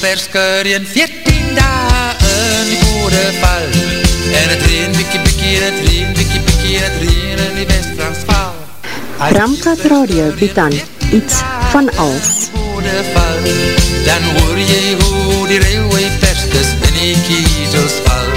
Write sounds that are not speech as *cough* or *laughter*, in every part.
persker in 14 dagen goede val. En het reen, bikkie, bikkie, en het reen, bikkie, bikkie, en het reen in die West-Transvaal. Ramkat Radio bied aan iets van als. Dan hoor jy hoe die railway perskes in die kiezels val.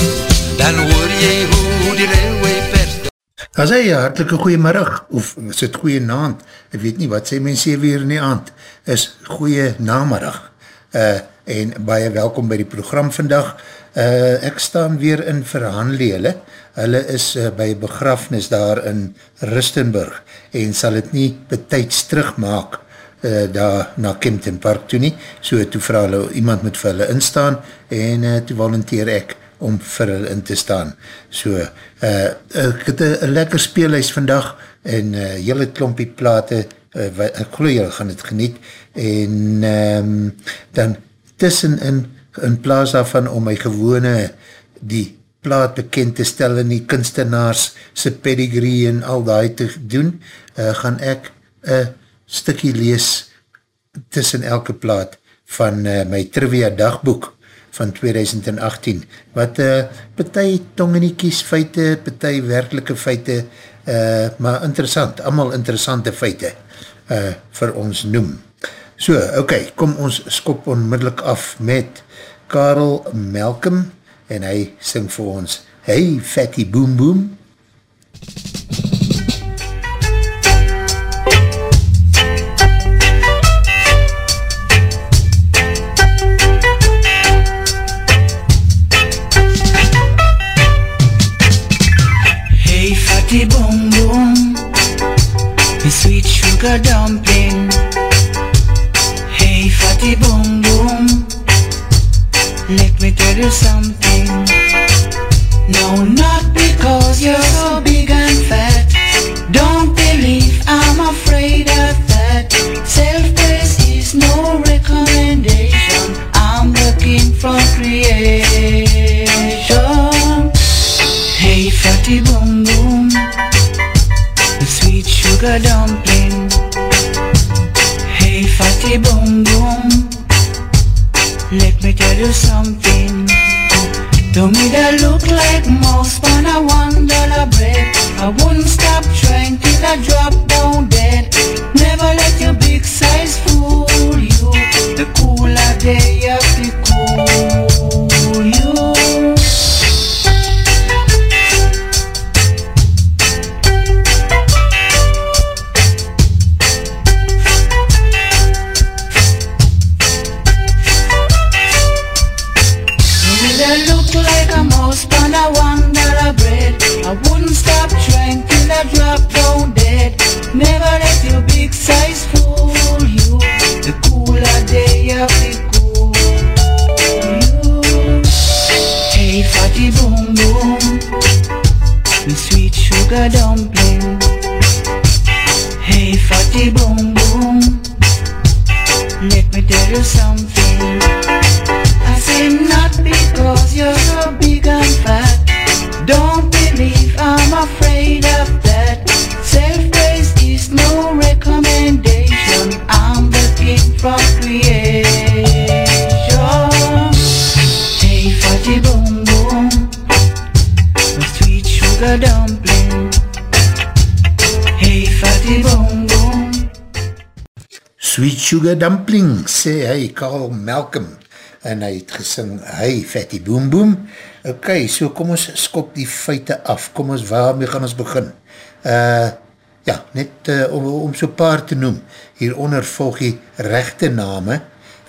Dan hoor jy hoe die railway perskes... As hy, hartelike goeiemiddag, of is het goeie naand, ek weet nie wat sê mens sê weer in die aand, is goeie namiddag. Uh, en baie welkom by die program vandag. Uh, ek staan weer in verhandele, hulle is uh, by begrafnis daar in Rustenburg, en sal het nie betijds terugmaak, uh, daar na Kempton Park toe nie, so toe vraag hulle, iemand moet vir hulle instaan, en uh, toe volunteer ek om vir hulle in te staan. So, uh, ek het een lekker speelhuis vandag, en uh, hele klompie plate, uh, ek geloof julle gaan het geniet, en um, dan tussen in, plaas daarvan om my gewone die plaat bekend te stel in die kunstenaars sy pedigree en al die te doen, uh, gaan ek een stikkie lees tussen elke plaat van uh, my trivia dagboek van 2018, wat uh, partij tongeniekies feite, partij werkelike feite, uh, maar interessant, allemaal interessante feite uh, vir ons noem. So, ok, kom ons skop onmiddellik af met Karel Malcolm en hy sing vir ons Hey Fatty Boom Boom Hey fatty boom boom, me sweet sugar dumpling. Fatty boom boom, let me tell you something. No, not because you're so big and fat. Don't believe I'm afraid of that. Self-praise is no recommendation. I'm looking for creation. Hey fatty boom boom, the sweet sugar dumpling. Hey fatty boom tell you something. To me that look like mouse on a one dollar bread. I wouldn't stop trying till I drop down dead. Never let your big size fool you. The cooler day sugar dumpling. Hey fatty boom boom, let me tell you something. Sugar dumpling. Hey, fatty boom boom. Sweet Sugar Dumpling, sê hy, Carl Malcolm, en hy het gesing, hy, Fatty Boom Boom. Ok, so kom ons skop die feite af, kom ons, waarmee gaan ons begin? Uh, ja, net uh, om, om so paar te noem, hieronder volg die rechte name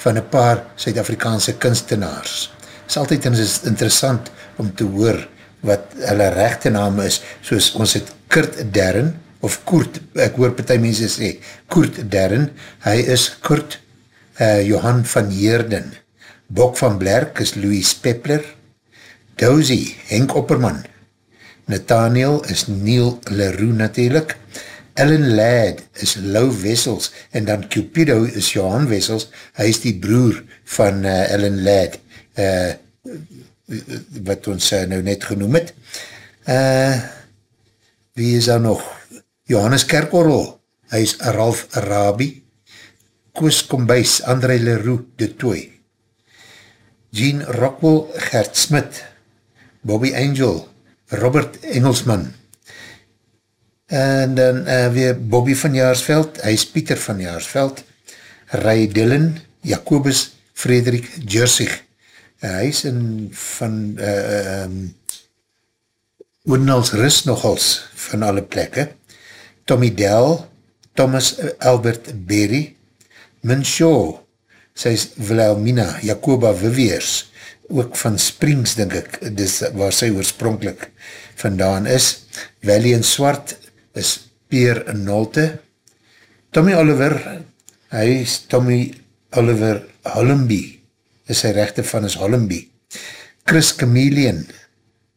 van een paar Suid-Afrikaanse kunstenaars. Het is altyd interessant om te hoor wat hulle rechte name is, soos ons het Kurt Derren, of Koert, ek hoor partij mense sê, Koert Derren, hy is Kurt uh, Johan van Heerden, Bok van Blerk is Louis Pepler, Dozy, Henk Opperman, Nathaniel is Neil Leroux natuurlijk, Ellen Ladd is Lou Wessels, en dan Cupido is Johan Wessels, hy is die broer van uh, Ellen Ladd, uh, wat ons uh, nou net genoem het. Uh, wie is daar nog? Johannes Kerkorrel, hy is Ralf Arabi, Koos Kombuis, André Leroux de Tooi, Gene Rockwell, Gert Smit, Bobby Angel, Robert Engelsman, en dan uh, weer Bobby van Jaarsveld, hy is Pieter van Jaarsveld, Ray Dillon, Jacobus Frederik Jersig, hy is in van uh, um, Oenals Rus nogals van alle plekke, Tommy Dell, Thomas Albert Berry, Min Shaw, sy is Wilhelmina Jacoba Viviers, ook van Springs, denk ek, dis waar sy oorspronkelijk vandaan is, Valiant Swart, is Peer Nolte, Tommy Oliver, hy is Tommy Oliver Hollenby, is sy rechte van is Hollenby, Chris Chameleon,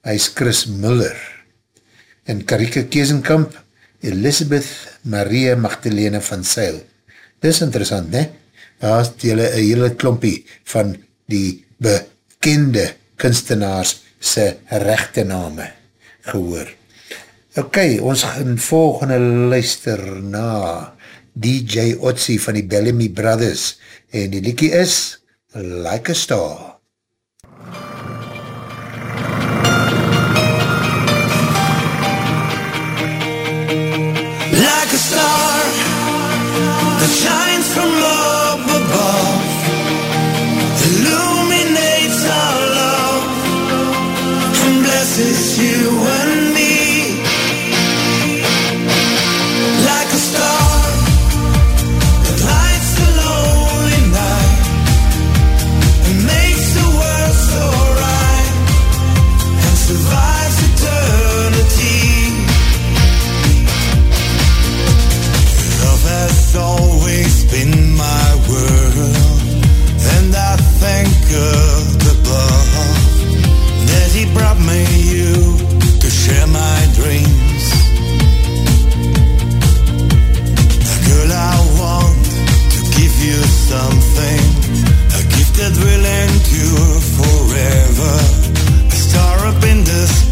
hy is Chris Muller, en Karike Keesenkamp, Elisabeth Maria Magdalene van Seil. Dis interessant, ne? Daar is die hele, hele klompie van die bekende kunstenaars sy rechte name gehoor. Ok, ons gaan volgende luister na DJ Otzi van die Bellamy Brothers en die liekie is Like a Star. like a star that shines from up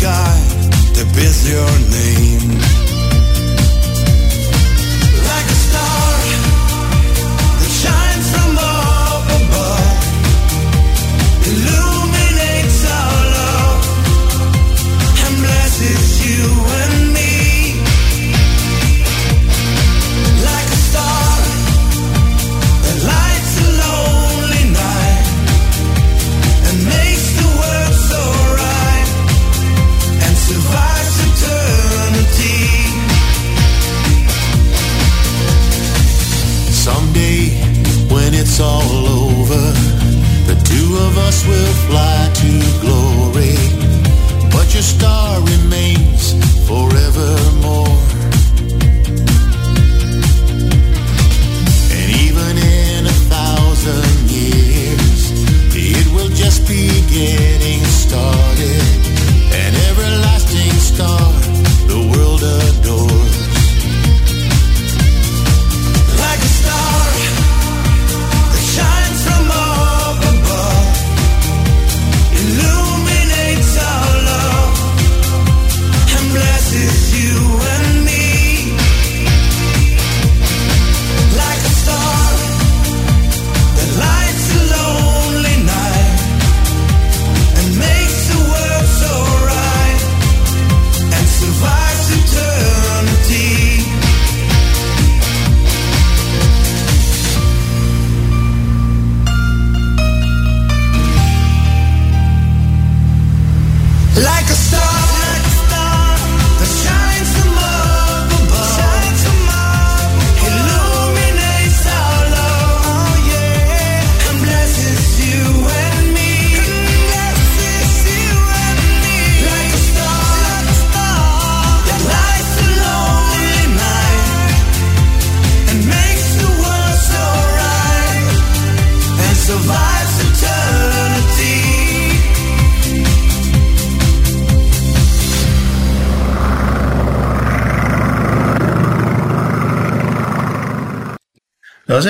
sky that bears your name.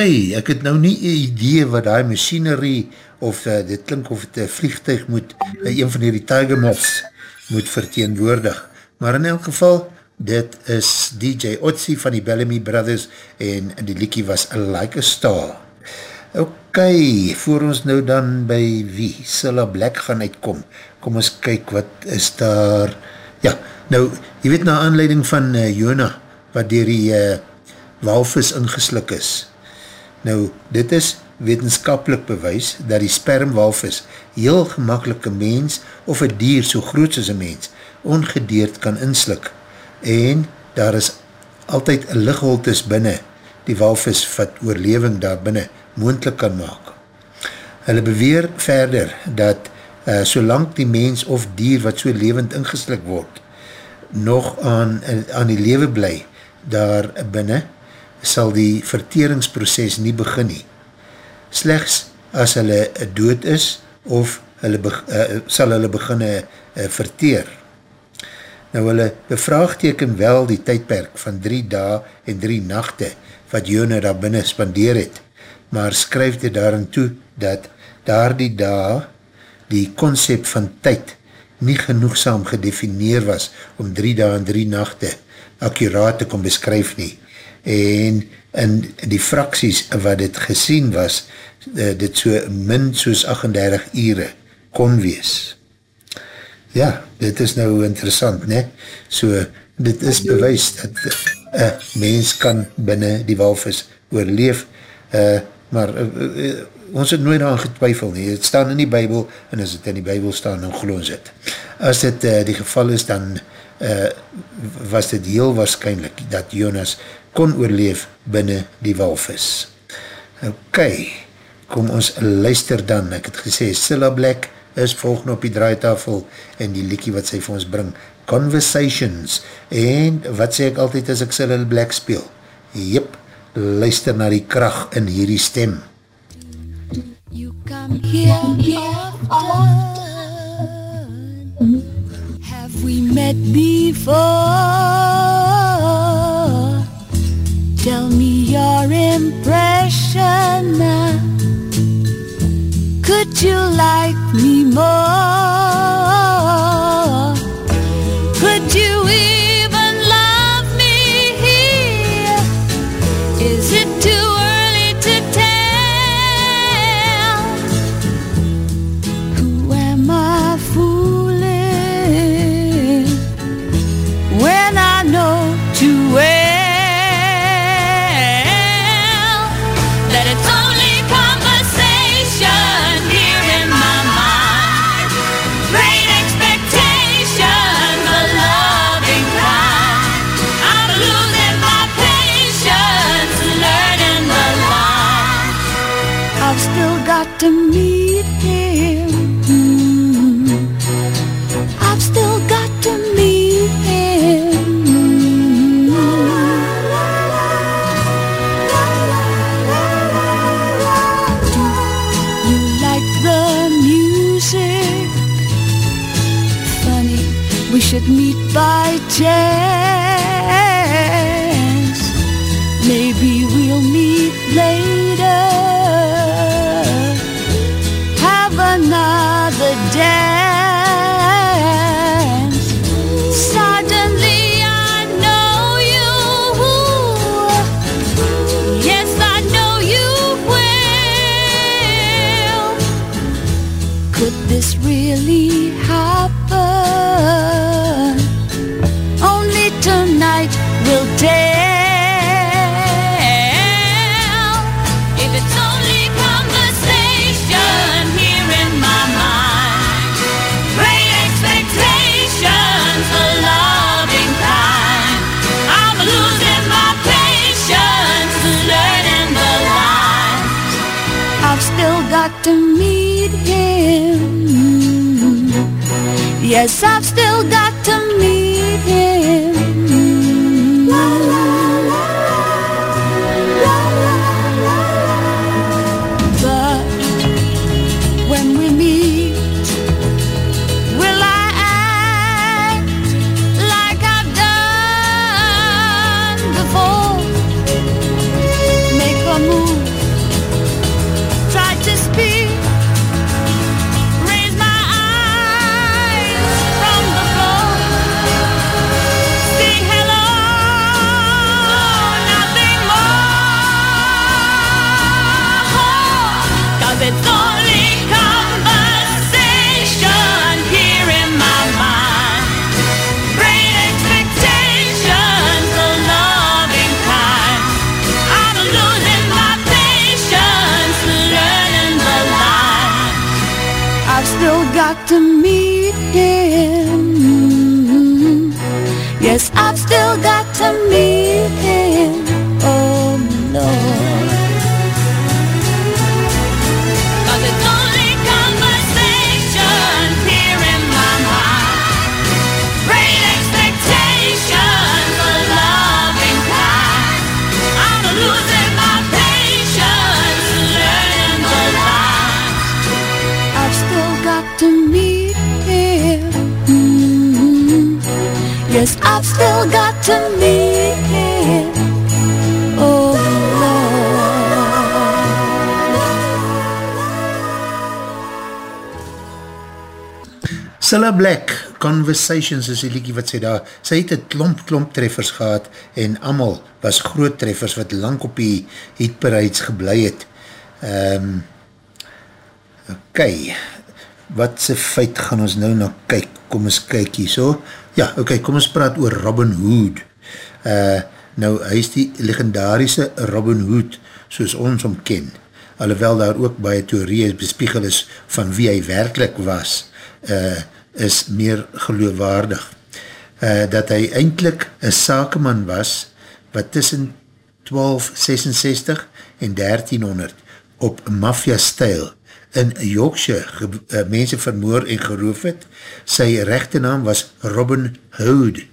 Sê, ek het nou nie een idee wat die machinery of uh, dit klink of het een vliegtuig moet, uh, een van die Tiger Moths moet verteenwoordig. Maar in elk geval, dit is DJ Otzi van die Bellamy Brothers en die liekie was Like a Star. Ok, voor ons nou dan by wie Silla Black gaan uitkom, kom ons kyk wat is daar, ja, nou, jy weet na aanleiding van uh, Jona, wat dier die uh, walvis ingeslik is. Nou, dit is wetenskapelik bewys dat die spermwalvis heel gemakkelijk een mens of een dier so groot as een mens ongedeerd kan inslik en daar is altyd een ligholtes binnen die walvis wat oorleving daar binnen moendlik kan maak. Hulle beweer verder dat uh, solang die mens of dier wat so levend ingeslik word nog aan, aan die lewe bly daar binnen sal die verteringsproces nie begin nie. Slechts as hulle dood is of hulle be, uh, sal hulle beginne uh, verteer. Nou hulle bevraagteken wel die tydperk van drie dae en drie nachte wat Jona daar binnen spandeer het, maar skryf dit daarin toe dat daar die dae die concept van tyd nie genoegsaam gedefineer was om drie dae en drie nachte akkuraat te kom beskryf nie. En in die fraksies wat dit gesien was, uh, dit so min soos 38 ure kon wees. Ja, dit is nou interessant, ne? So, dit is bewys dat een uh, mens kan binnen die walvis oorleef, uh, maar uh, uh, ons het nooit aan getwijfel nie. Het staan in die bybel, en as het in die bybel staan, dan geloof het. As dit uh, die geval is, dan uh, was dit heel waarschijnlijk dat Jonas kon oorleef binnen die walvis. Okay kom ons luister dan, ek het gesê, Silla Black is volgende op die draaitafel en die liekie wat sy vir ons bring, Conversations, en wat sê ek altyd as ek Silla Black speel? Jep, luister na die kracht in hierdie stem. You come here often Have we met before Tell me your impression now Could you like me more? Should meet Yes, I've Cilla Black, Conversations is die liekie wat sy daar, sy het een klomp klomp treffers gehad en amal was groot treffers wat lang op die hitparades geblei het. Um, ok, wat sy feit gaan ons nou na kyk, kom ons kyk hier so. Ja, ok, kom ons praat oor Robin Hood. Uh, nou, hy is die legendarische Robin Hood, soos ons omken. Alhoewel daar ook baie theorieën bespiegel is van wie hy werkelijk was, uh, is meer geloofwaardig. Uh, dat hy eindelijk een sakeman was, wat tussen 1266 en 1300 op mafia stijl in Yorkshire uh, mense vermoor en geroof het. Sy rechte naam was Robin Hood.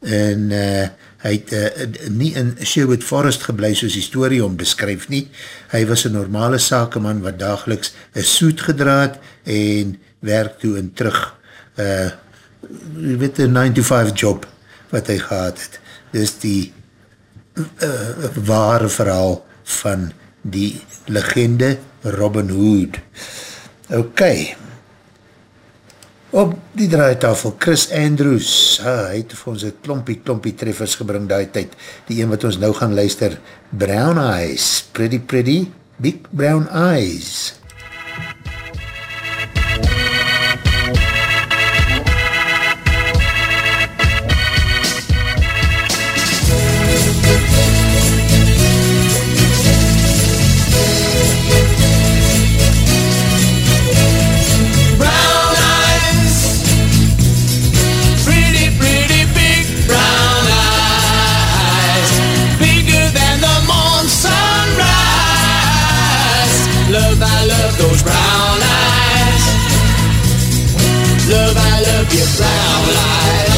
En uh, hy het uh, nie in Sherwood Forest geblei soos die story om beskryf nie. Hy was een normale sakeman wat dageliks een soet gedraad en werk toe en terug uh, jy weet, een 9-to-5 job wat hy gehad het. Dis die uh, ware verhaal van die legende Robin Hood. Ok. Op die draaitafel, Chris Andrews, ah, hy het vir ons een klompie, klompie treffers gebring die tyd. Die een wat ons nou gaan luister, Brown Eyes, Pretty Pretty, Big Brown Eyes. Your brown eyes.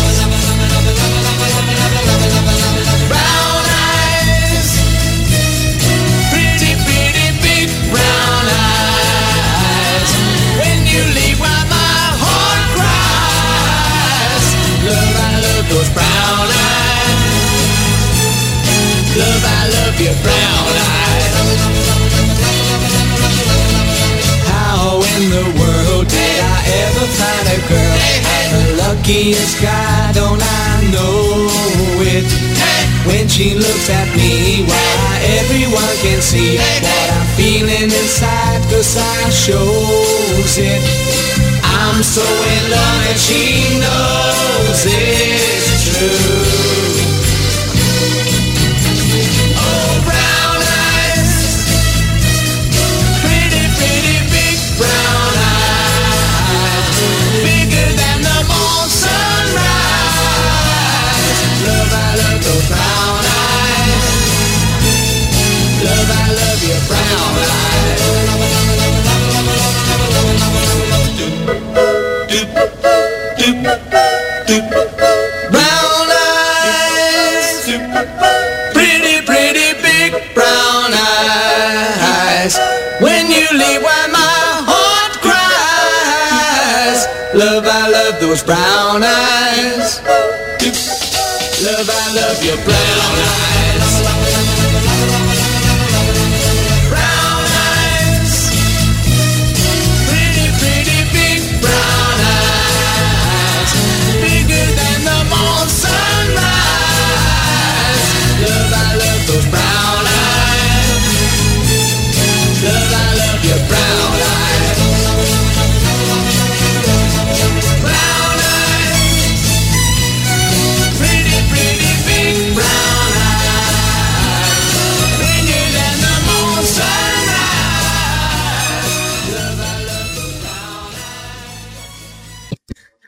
The luckiest guy, don't I know it? When she looks at me, why everyone can see what I'm feeling inside, cause I shows it. I'm so in love and she knows it's true. Your brown eyes.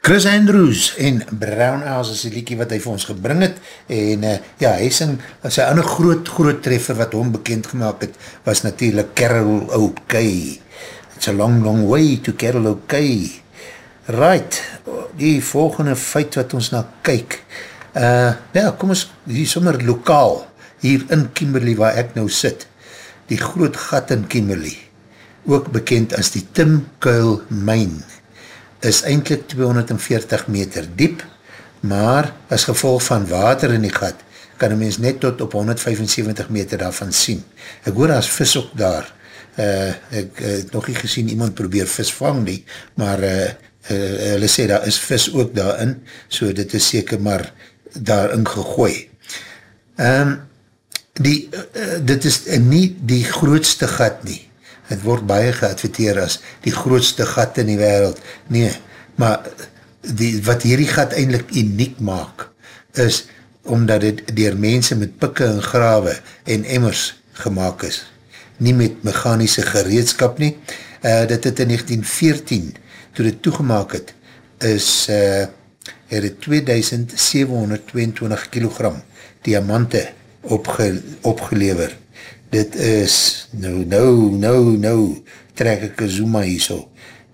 Chris Andrews en Brown Owls is die liekie wat hy vir ons gebring het en uh, ja, hy sing, sy ander groot, groot treffer wat hom bekend gemaakt het, was natuurlijk Carol O'Kay. It's a long, long way to Carol O'Kay. Right, die volgende feit wat ons na kyk, uh, ja, kom ons, hier sommer lokaal, hier in Kimberley waar ek nou sit, die groot gat in Kimberley, ook bekend as die Tim Kuil Mine, is eindelijk 240 meter diep, maar as gevolg van water in die gat, kan een mens net tot op 175 meter daarvan sien. Ek hoor as vis ook daar, uh, ek uh, het nog nie gesien iemand probeer vis vang nie, maar uh, uh, hulle sê daar is vis ook daarin, so dit is seker maar daarin gegooi. Um, die, uh, dit is nie die grootste gat nie, het word baie geadverteer as die grootste gat in die wereld. Nee, maar die, wat hierdie gat eindelijk uniek maak, is omdat het dier mense met pikke en grawe en emmers gemaakt is. Nie met mechanische gereedskap nie. Uh, dit het in 1914, toe dit toegemaak het, is uh, er het 2722 kilogram diamante opge, opgelever dit is, nou, nou, nou, nou, trek ek een zooma hier so,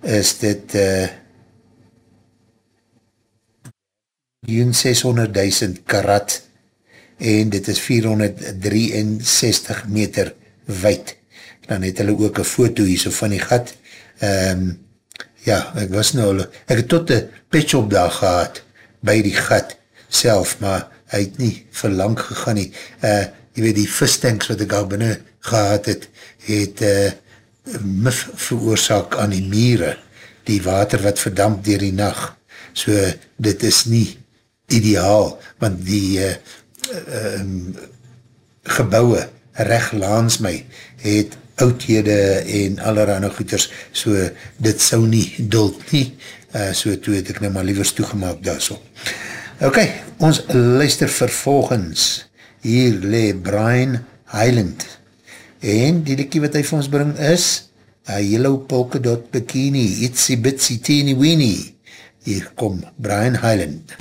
is dit uh, 600.000 karat en dit is 463 meter wijd. Dan het hulle ook een foto hier so van die gat. Um, ja, ek was nou, ek het tot die petshop daar gehad, by die gat self, maar hy het nie verlang gegaan nie. Uh, jy weet die vistanks wat ek al binnen gehad het, het uh, mif veroorzaak aan die mieren, die water wat verdamp dier die nacht. So, dit is nie ideaal, want die uh, um, gebouwe recht laans my, het oudhede en allerhande goeders, so dit sou nie dult nie, uh, so toe het ek nou maar liewers toegemaak daar so. Ok, ons luister vervolgens, hier le Brian Highland. En die liekie wat hy vir ons bring is a yellow polka dot bikini itsy bitsy teeny weeny. Hier kom Brian Highland.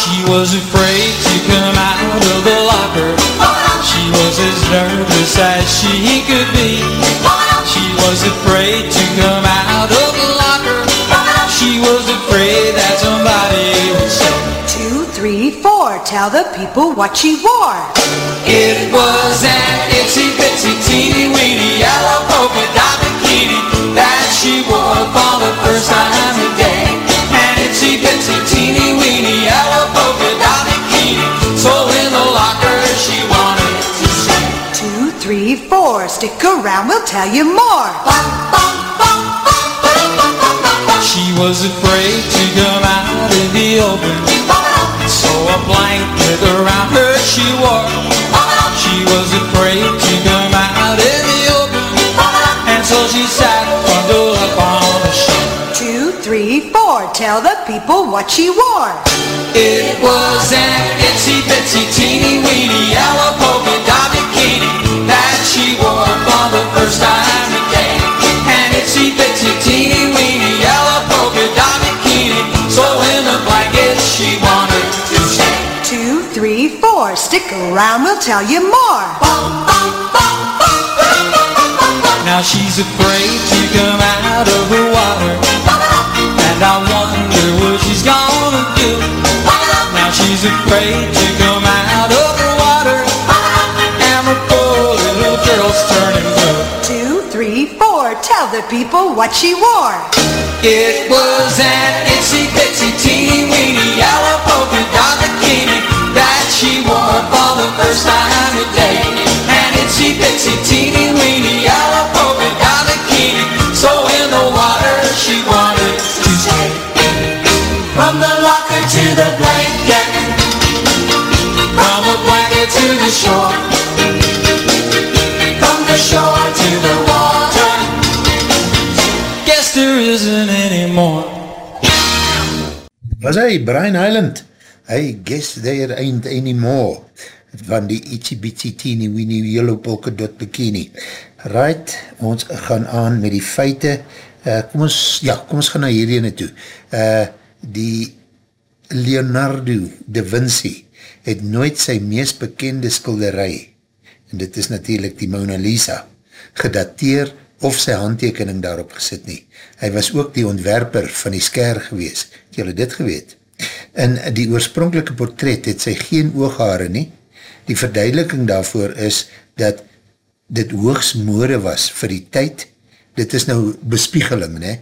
She was afraid to come out of the locker. She was as nervous as she could be. She was afraid to come out of the locker. She was Tell the people what she wore. It was an itsy bitsy teeny weeny yellow polka dot bikini that she wore for the first time today. An itsy bitsy teeny weeny yellow polka dot bikini. So in the locker she wanted to say. Two, three, four. Stick around, we'll tell you more. She was afraid to come out in the open. So a blanket around her she wore. She was afraid to come out in the open. And so she sat bundled up on the shore. Two, three, four. Tell the people what she wore. It was an itsy bitsy teeny weeny yellow polka dot bikini that she wore for the first time today. An itsy bitsy teeny weeny yellow polka dot four. Stick around, we'll tell you more. Now she's afraid to come out of the water And I wonder what she's gonna do Now she's afraid to come out of the water And the poor little girl's turning blue Two, three, four. Tell the people what she wore. It was an itsy bitsy teeny weeny yellow polka dot bikini That she wore for the first time today. An itsy bitsy teeny weeny yellow polka dot bikini So in the water she wanted to stay. From the locker to the blanket From the blanket to the shore. From the shore to the water. Guess there isn't any more. Was hy, Brian Highland, hy guess there ain't any more, van die itsy bitsy teeny weeny yellow polka dot bikini. Right, ons gaan aan met die feite. Uh, kom ons, ja, kom ons gaan na hierdie ene toe. Uh, die Leonardo da Vinci het nooit sy meest bekende skilderij, en dit is natuurlijk die Mona Lisa, gedateer of sy handtekening daarop gesit nie. Hy was ook die ontwerper van die sker gewees. Het julle dit geweet? In die oorspronkelike portret het sy geen ooghaare nie. Die verduideliking daarvoor is dat dit hoogs moore was vir die tyd. Dit is nou bespiegeling, ne?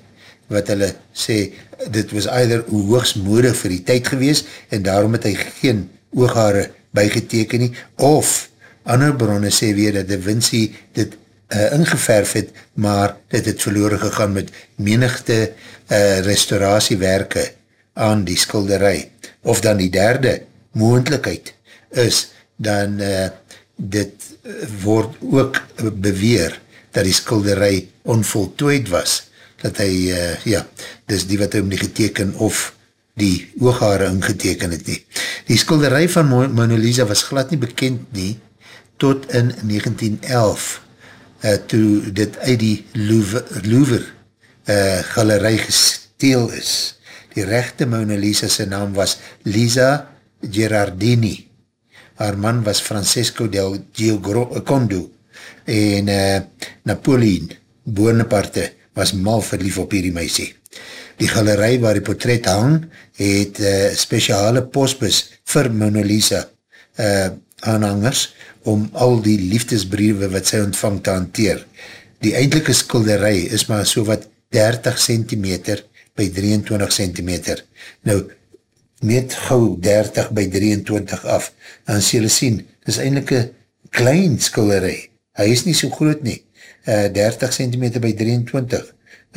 wat hulle sê, dit was either hoogs moore vir die tyd gewees en daarom het hy geen ooghaare bygeteken nie, of ander bronne sê weer dat Da Vinci dit uh, ingeverf het, maar dit het verloren gegaan met menigte uh, restauratiewerke aan die skilderij. Of dan die derde moendlikheid is, dan uh, dit word ook beweer dat die skilderij onvoltooid was, dat hy, uh, ja, dis die wat hy om die geteken of die ooghaare ingeteken het nie. Die skilderij van Mona Lisa was glad nie bekend nie, tot in 1911, uh, toe dit uit die Louvre, Louvre uh, galerij gesteel is. Die rechte Mona Lisa sy naam was Lisa Gerardini. Haar man was Francesco del Giocondo en uh, Napoleon Bonaparte was mal verlief op hierdie meisie. Die galerij waar die portret hang, het uh, speciale postbus vir Mona Lisa uh, aanhangers om al die liefdesbriewe wat sy ontvang te hanteer. Die eindelike skilderij is maar so wat 30 centimeter by 23 centimeter. Nou, meet gauw 30 by 23 af, dan sê julle sien, dit is eindelijk een klein skilderij. Hy is nie so groot nie. Uh, 30 centimeter by 23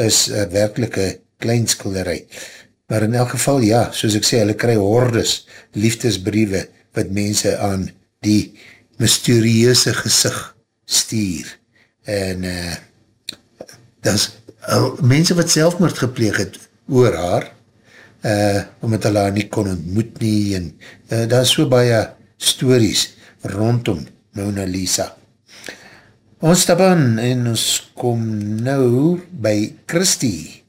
is uh, werkelijk een klein skilderij. Maar in elk geval, ja, soos ek sê, hulle kry hordes liefdesbriewe wat mense aan die mysterieuze gezicht stuur. En uh, dat is uh, mense wat selfmoord gepleeg het oor haar, uh, omdat hulle haar nie kon ontmoet nie, en uh, daar is so baie stories rondom Mona Lisa. Ons stap aan en ons kom nou by Christie.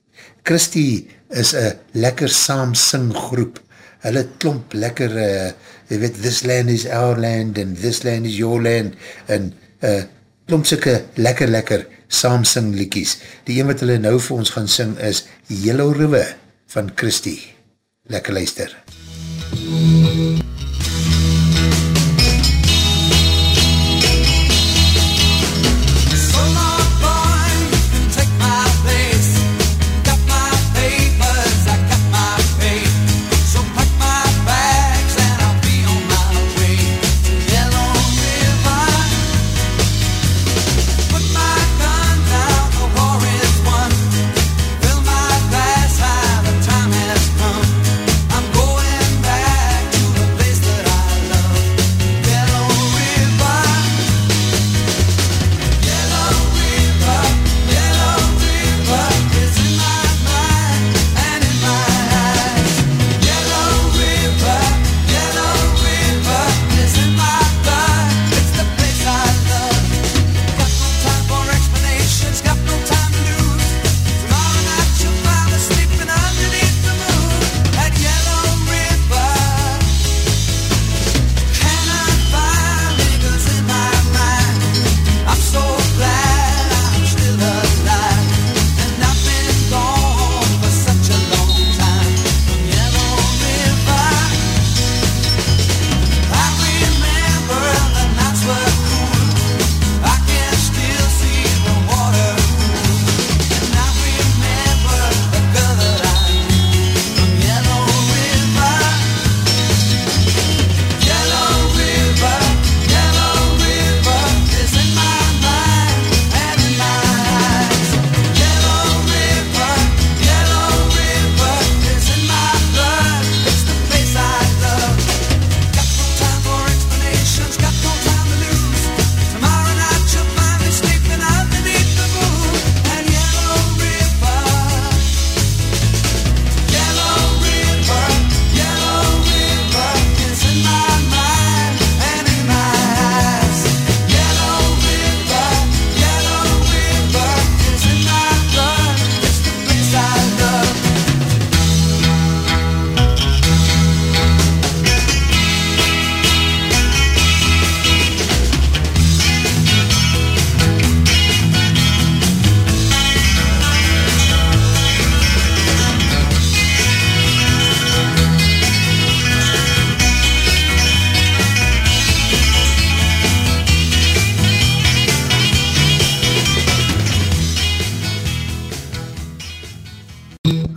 Christie is een lekker saam sing groep. Hulle klomp lekker, uh, jy weet, this land is our land and this land is your land en uh, klomp syke lekker lekker saam sing liekies. Die een wat hulle nou vir ons gaan sing is Yellow River van Christie. Lekker luister. MUZIEK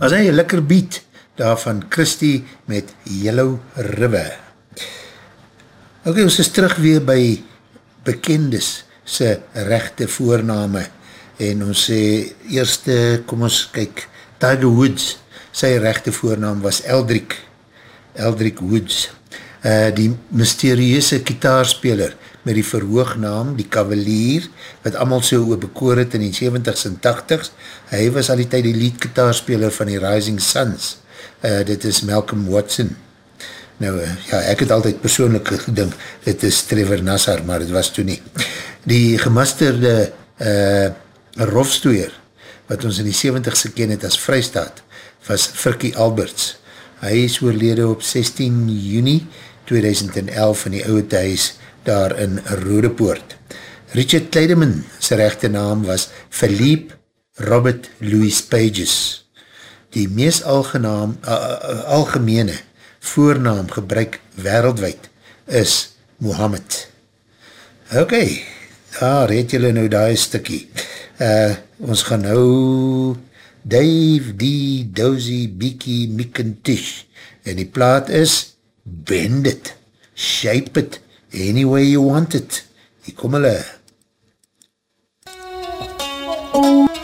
as hy een lekker beat daarvan Christy met Yellow River. Ok, ons is terug weer by bekendes sy rechte voorname en ons sê eerste, kom ons kyk, Tiger Woods, sy rechte voornaam was Eldrick, Eldrick Woods, uh, die mysterieuze kitaarspeler met die verhoognaam, die Cavalier, wat allemaal so bekoor het in die 70s en 80s, hy was al die tyd die lead kitaarspeler van die Rising Suns, uh, dit is Malcolm Watson, Nou, ja, ek het altyd persoonlijk gedink, dit is Trevor Nassar, maar het was toen nie. Die gemasterde uh, rofstoeer, wat ons in die 70s geken het as vrystaat, was Frikkie Alberts. Hy is oorlede op 16 juni 2011 in die oude huis daar in Rodepoort. Richard Kleideman, sy rechte naam was Philippe Robert Louis Pages. Die meest algenaam, uh, algemene voornaam gebruik wereldwijd is Mohammed. Ok, daar het julle nou die stikkie. Uh, ons gaan nou Dave D. Dozy Beaky Mikintish en die plaat is Bend It, Shape It, Any Way You Want It. Hier kom hulle. Bend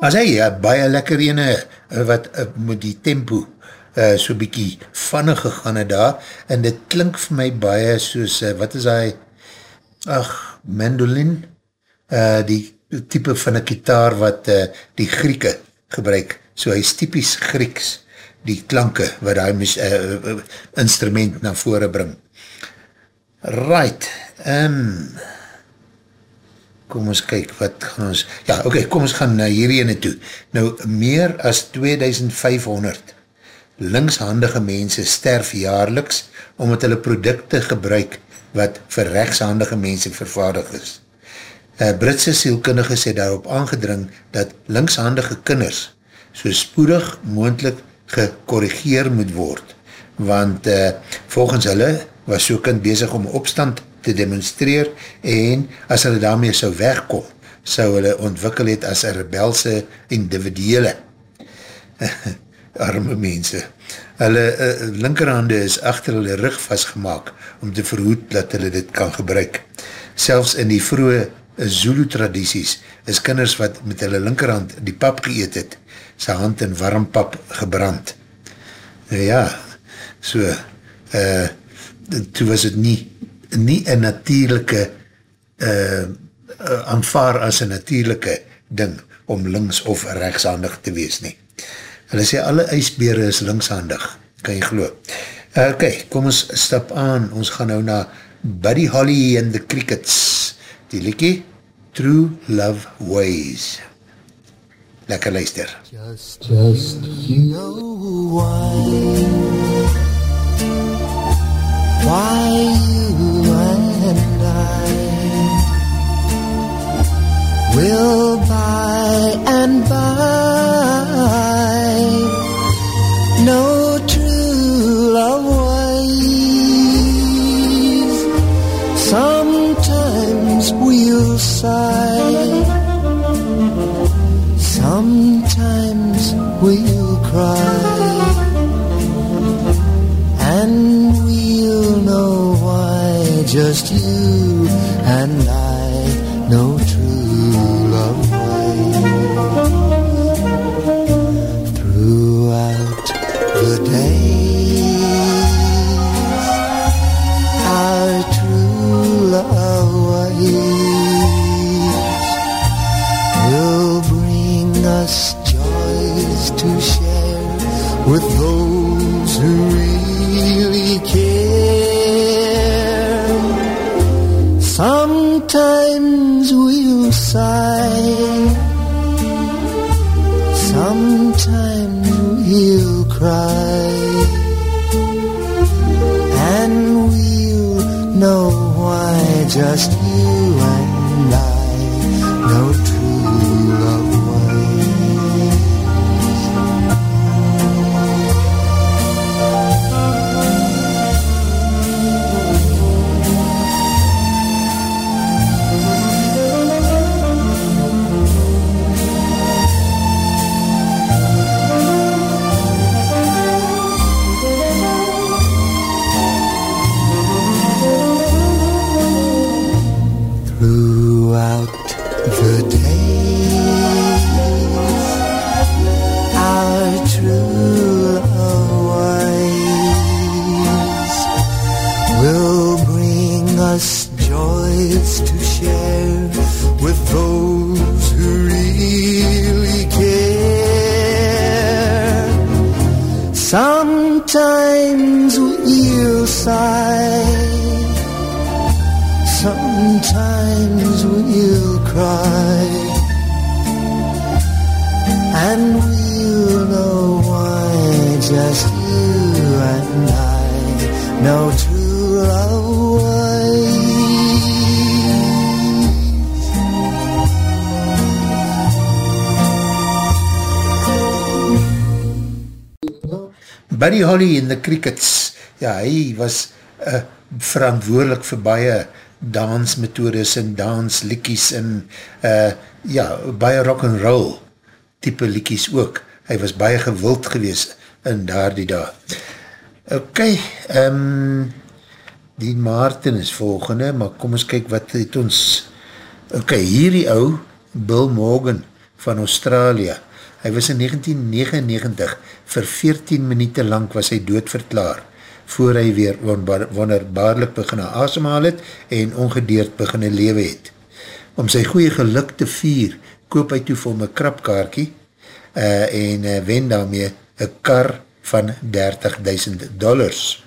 As hy, ja, baie lekker ene, eh, wat uh, met die tempo uh, so bykie vannig gegaan het daar, en dit klink vir my baie soos, uh, wat is hy, ach, mandolin, uh, die type van een kitaar wat uh, die Grieke gebruik, so hy is typisch Grieks, die klanke wat hy mis, uh, instrument na vore bring. Right, um, kom ons kyk, wat gaan ons, ja, oké, okay, kom ons gaan na hierdie ene toe. Nou, meer as 2500 linkshandige mense sterf jaarliks, omdat hulle producte gebruik wat vir rechtshandige mense vervaardig is. Uh, Britse sielkundiges het daarop aangedring dat linkshandige kinders so spoedig moendlik gekorrigeer moet word, want uh, volgens hulle was so kind bezig om opstand te demonstreer en as hulle daarmee sou wegkom, sou hulle ontwikkel het as rebelse individuele *laughs* arme mense. Hulle uh, linkerhande is achter hulle rug vastgemaak om te verhoed dat hulle dit kan gebruik. Selfs in die vroege Zulu tradities is kinders wat met hulle linkerhand die pap geëet het, sy hand in warm pap gebrand. Nou ja, so, uh, toe was het nie, nie een natuurlijke, uh, aanvaar as een natuurlijke ding om links of rechtshandig te wees nie. Hulle sê alle ijsbere is linkshandig, kan jy geloof. Ok, kom ons stap aan, ons gaan nou na Buddy Holly and the Crickets, die liekie, True Love Ways. Lekker luister. Just, just you know why Why you Will by and by. Know true love ways. Sometimes we'll sigh. Sometimes we'll cry. And we'll know why Just you and just you Buddy Holly in the Crickets, ja, hy was uh, verantwoordelik vir baie dansmethodes en danslikkies en uh, ja, baie rock and roll type likkies ook. Hy was baie gewild gewees in daar die dag. Ok, um, die Maarten is volgende, maar kom ons kyk wat het ons... Ok, hierdie ou, Bill Morgan van Australië, hy was in 1999 vir 14 minuut lang was hy doodverklaar voor hy weer wonderbaarlik begin asemhaal het en ongedeerd begin lewe het. Om sy goeie geluk te vier, koop hy toe vir my krapkaarkie uh, en uh, wen daarmee een kar van 30.000 dollars.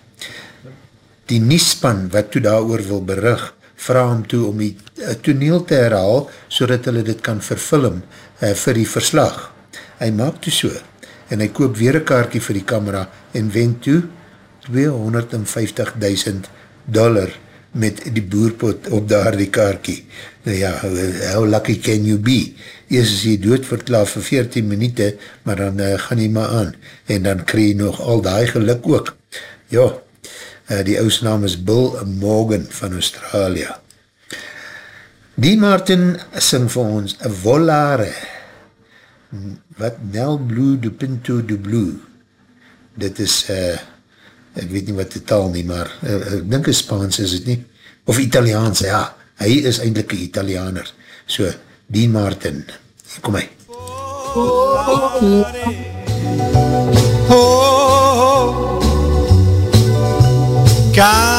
Die niespan wat toe daar wil berig, vraag hom toe om die uh, toneel te herhaal, so dat hulle dit kan verfilm uh, vir die verslag. Hy maak toe so, en hy koop weer een kaartje vir die camera, en wen toe 250.000 dollar met die boerpot op daar die kaartjie. Nou ja, how lucky can you be? Eers is jy doodverklaar vir 14 minute, maar dan uh, gaan jy maar aan. En dan kree jy nog al die geluk ook. Ja, uh, die ouse naam is Bill Morgan van Australië. Die Martin sing vir ons Volare. Wat Nel Blue de Pinto de Blue. dit is, uh, ek weet nie wat die taal nie, maar uh, ek dink is Spaans is het nie, of Italiaans, ja, hy is eindelijk een Italianer, so, Dean Martin, kom hy. Oh, cantare.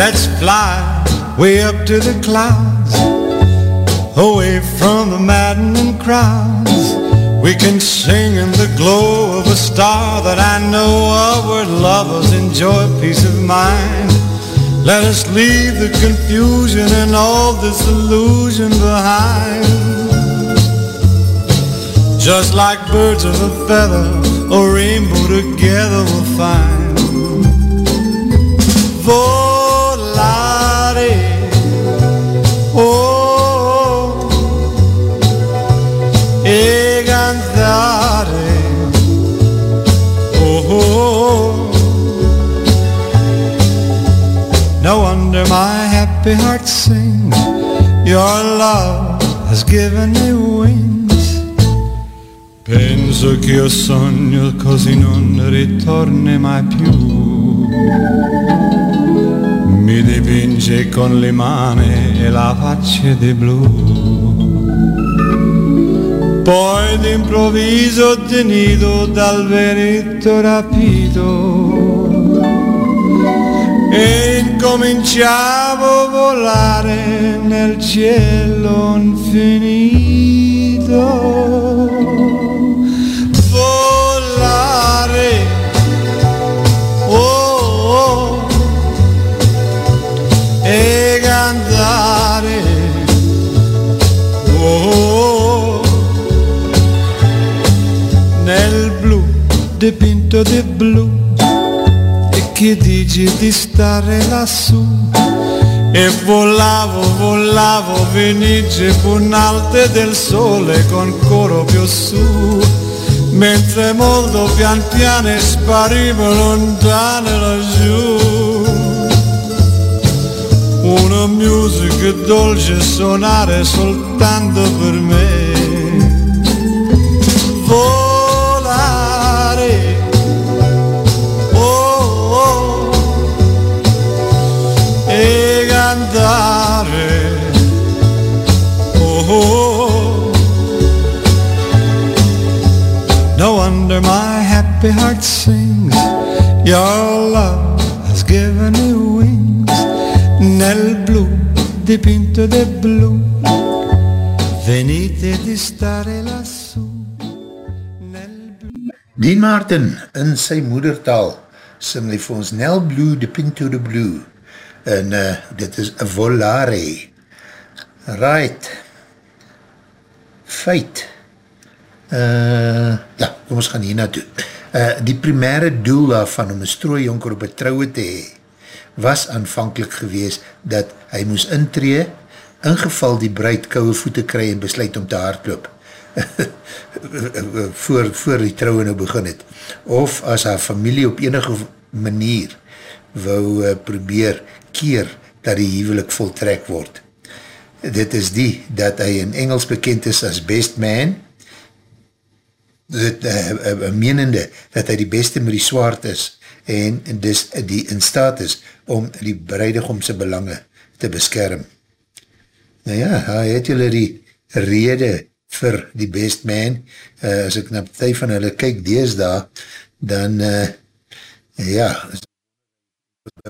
Let's fly way up to the clouds, away from the maddening crowds. We can sing in the glow of a star that I know of where lovers enjoy peace of mind. Let us leave the confusion and all this illusion behind. Just like birds of a feather, a rainbow together we'll find. Volare, oh, oh. No wonder my happy heart sings. Your love has given me wings. Penso che io sogno così non ritorni mai più. Mi dipinge con le mani e la faccia di blu. Poi d'improvviso tenido dal vento rapito e incominciavo a volare nel cielo infinito. Cantare, oh, nel blu dipinto di blu. Che dici di stare lassù? E volavo, volavo, venice punalte del sole con coro più su. Mentre molto pian piano sparivo lontano laggiù una musica dolce suonare soltanto per me volare e cantare. Oh, no wonder my happy heart sings. Your love has given me dipinto di blu, venite di stare lassù. Nel blu. Dean Martin, in sy moedertaal, sing hy vir ons Nel Blue de Pinto de Blue, en uh, dit is Volare. Right. Feit. Uh, ja, kom ons gaan hier naartoe. Uh, die primaire doel daarvan om een strooijonker op een trouwe te hee, was aanvankelijk gewees dat hy moes intree, ingeval die bruid kouwe voete kry en besluit om te hardloop. *laughs* voor, voor die trouwe nou begin het. Of as haar familie op enige manier wou uh, probeer keer dat die huwelik voltrek word. Dit is die, dat hy in Engels bekend is as best man, dit, uh, uh, menende dat hy die beste met die swaard is, en dus die in staat is om die bruidegomse belange te beskerm. Nou ja, hy het julle die rede vir die best man, uh, as ek na partij van hulle kyk dees daar, dan uh, ja,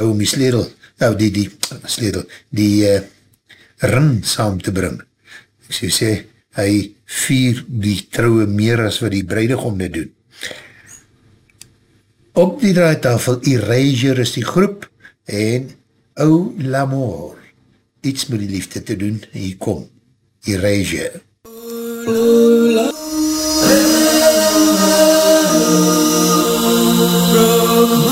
om die sledel, nou die, die sledel, die uh, ring saam te bring. Ek so sê, hy vier die trouwe meer as wat die bruidegom dit doen. Op die draaitafel Erasure is die groep en O L'Amour, iets met die liefde te doen, hier kom, Erasure. Supposed to do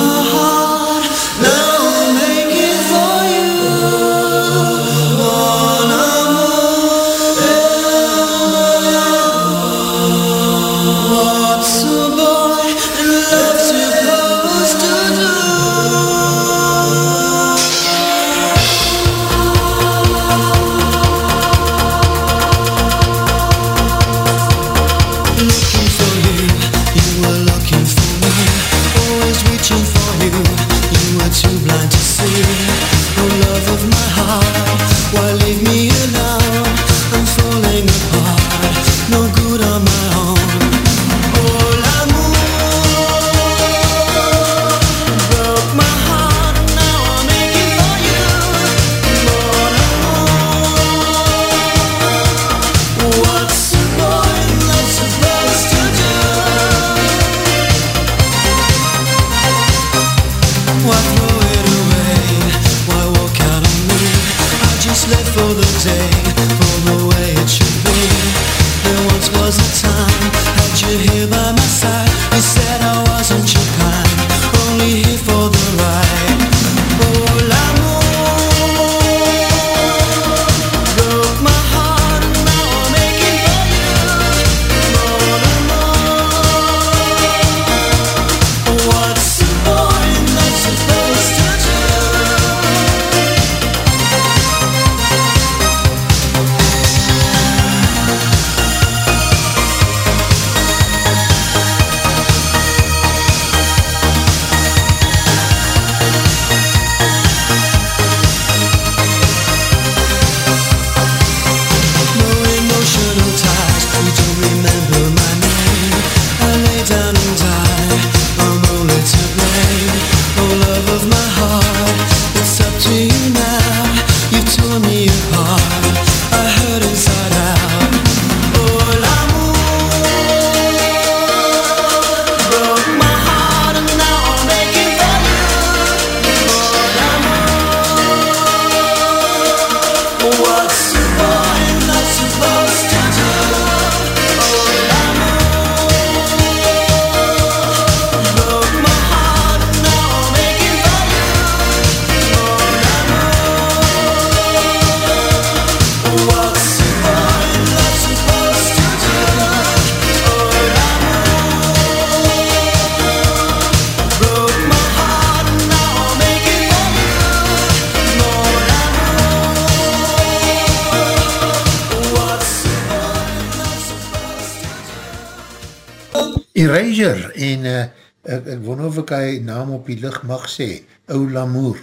ek hy naam op die licht mag sê, Ou Lamour.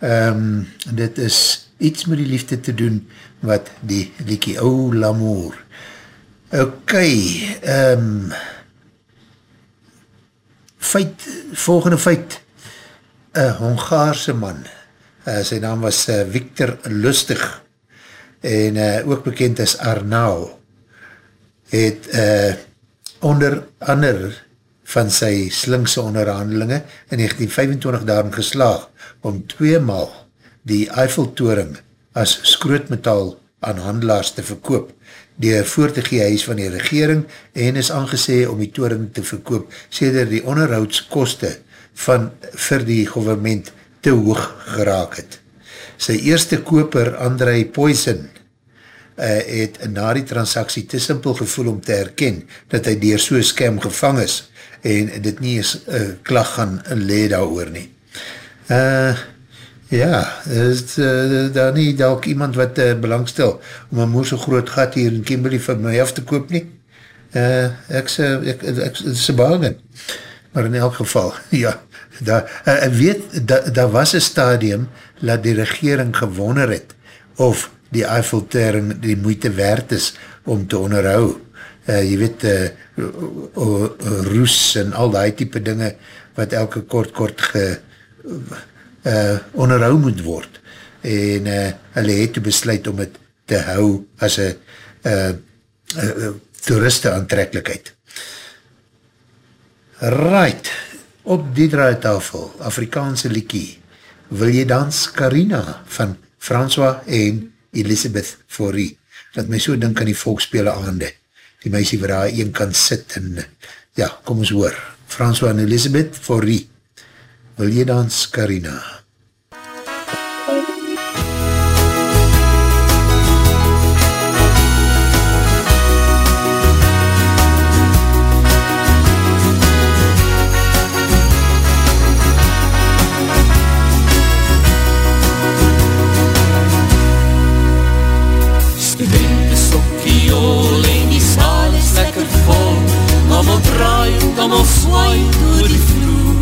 Um, dit is iets met die liefde te doen wat die liekie Ou Lamour. Ok, um, feit, volgende feit, een Hongaarse man, uh, sy naam was uh, Victor Lustig, en uh, ook bekend as Arnau, het uh, onder ander van sy slinkse onderhandelinge in 1925 daarin geslaag om tweemaal die Eiffeltoring as skrootmetaal aan handelaars te verkoop die voor te gee huis van die regering en is aangesê om die toring te verkoop sêder die onderhoudskoste van vir die government te hoog geraak het. Sy eerste koper André Poison uh, het na die transaksie te simpel gevoel om te herken dat hy dier so scam gevang is en dit nie is uh, klag gaan leed daar oor nie. Uh, ja, is uh, daar nie dalk iemand wat uh, belangstel om een moe so groot gat hier in Kimberley vir my af te koop nie? Uh, ek sê, ek, ek, ek is bagen. Maar in elk geval, *laughs* ja, daar, uh, ek weet, daar da was een stadium dat die regering gewonner het of die Eiffeltering die moeite werd is om te onderhou. Uh, jy weet, uh, roes en al die type dinge wat elke kort kort ge, uh, onderhou moet word. En uh, hulle het besluit om het te hou as een uh, uh, toeriste aantrekkelijkheid. Right, op die draaitafel, Afrikaanse liekie, wil jy dans Carina van François en Elisabeth Forrie, dat my so dink aan die volkspele aande, die meisie waar daar een kan sit en, ja, kom ons hoor, François en Elisabeth Forrie, wil jy dans Carina? Studenten Allemaal draai, allemaal swaai door die vloer.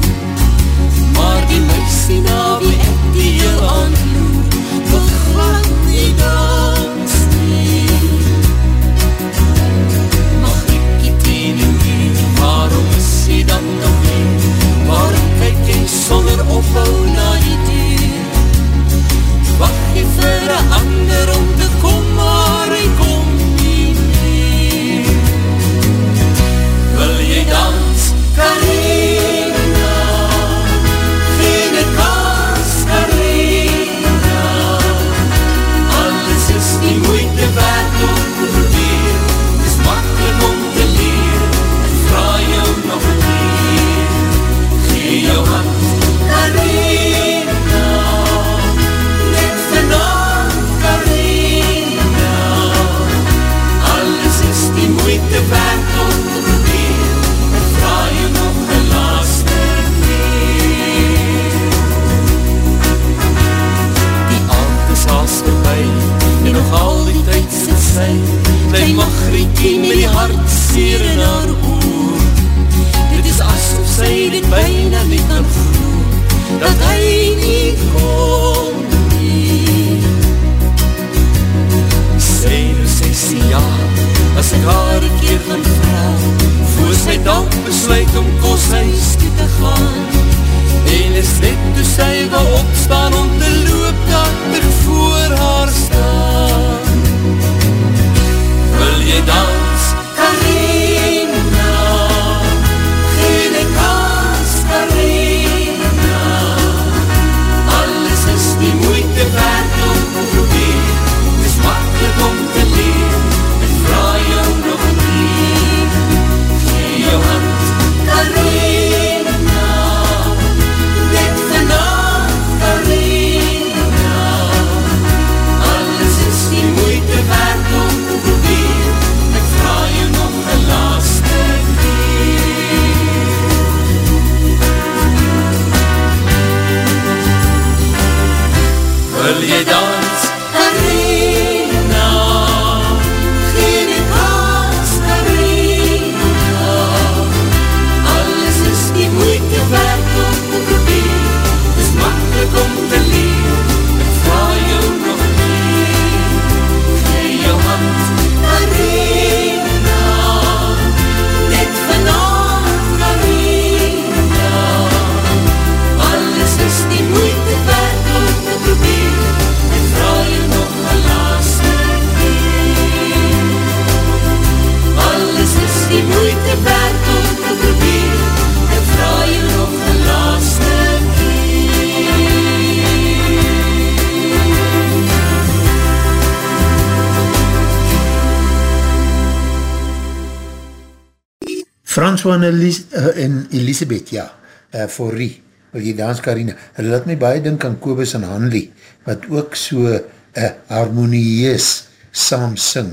Maar die meisie na wie ek die heel aandloer Wil glad nie dans nie. Mag ek die teen en hier, waarom is sy dan nog hier Waarom kyk jy sonder ophou na die deur Wacht jy vir een ander om te kom, maar hy kom dans, sy. Klein Margrietjie met die hart seer in haar oor. Dit is asof sy dit bijna nie kan vroeg Dat hy nie kom nie. Sê nou sê sy ja As ek haar een keer gaan vraag Voor sy dan besluit om koshuis toe te gaan? En is net toe sy wil opstaan om te loop dat er voor haar staan Wil jy dans, Carina? François en, Elis uh, en Elisabeth, ja, uh, voor Rie, wil jy dans Karine, hulle laat my baie dink aan Kobus en Hanlie, wat ook so uh, harmonieus saam sing,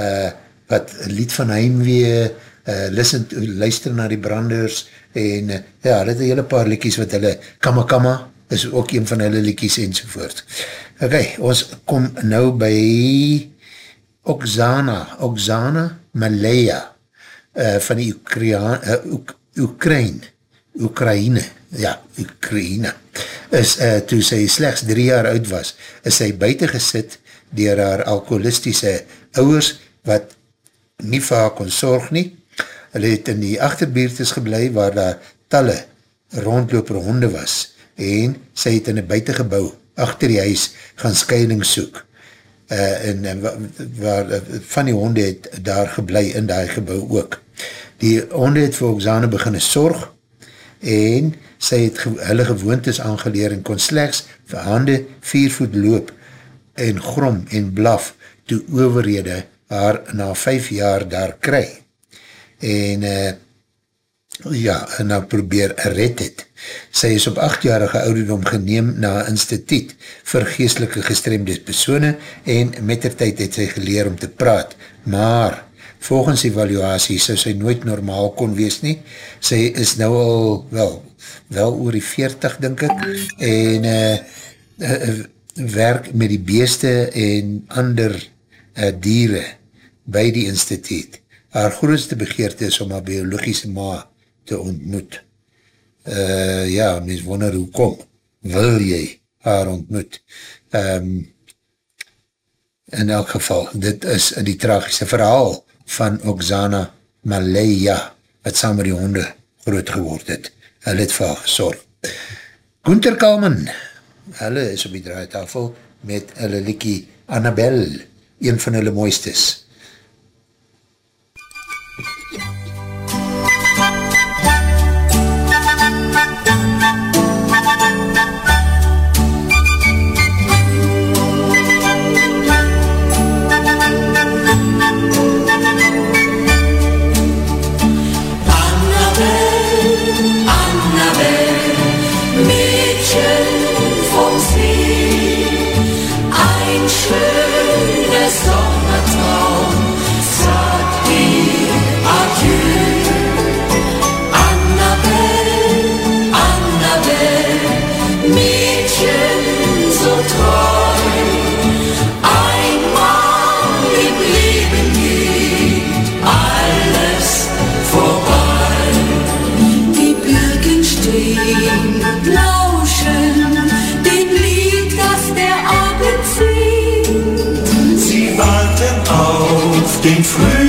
uh, wat lied van heimwee, uh, listen, luister na die branders, en uh, ja, hulle het een hele paar liedjes wat hulle, Kama Kama, is ook een van hulle liedjes enzovoort. Ok, ons kom nou by Oksana, Oksana Malaya, uh, van die Oekriaan, uh, Oek, Oekrein, Oekraïne, ja, Oekraïne, is uh, toe sy slechts drie jaar oud was, is sy buiten gesit dier haar alkoholistische ouwers, wat nie vir haar kon sorg nie. Hulle het in die achterbeertes geblei waar daar talle rondloper honde was en sy het in een buitengebouw achter die huis gaan scheiding soek. Uh, en, en waar, van die honde het daar geblei in die gebouw ook. Die honde het vir Oksane beginne sorg en sy het ge, hulle gewoontes aangeleer en kon slechts vir hande vier voet loop en grom en blaf toe overhede haar na vijf jaar daar kry. En uh, ja, en nou probeer red het. Sy is op achtjarige ouderdom geneem na instituut vir geestelike gestremde persoene en met der tyd het sy geleer om te praat, maar volgens evaluatie sou sy nooit normaal kon wees nie. Sy is nou al, wel, wel oor die 40, denk ek, en uh, uh, werk met die beeste en ander uh, dieren by die instituut. Haar grootste begeerte is om haar biologische ma te ontmoet. Uh, ja, mens wonder hoe kom, wil jy haar ontmoet? Um, in elk geval, dit is die tragische verhaal van Oksana Malaya, wat saam met die honde groot geword het. Hulle het vir gesorg. Gunther Kalman, hulle is op die draaitafel met hulle liekie Annabelle, een van hulle mooistes. Den Frühling,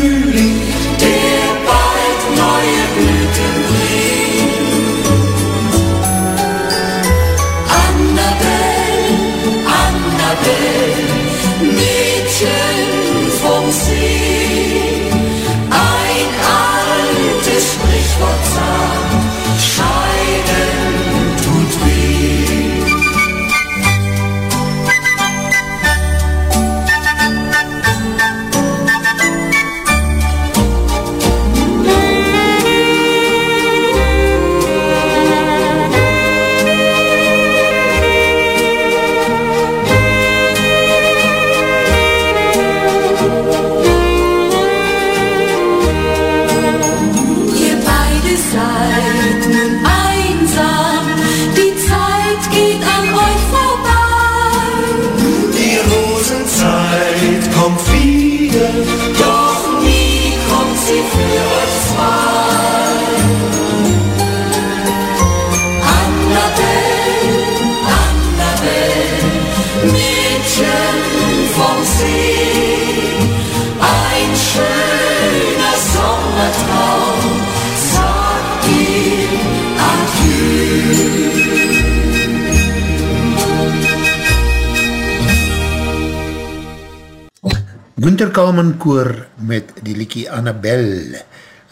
koor met die liekie Annabelle.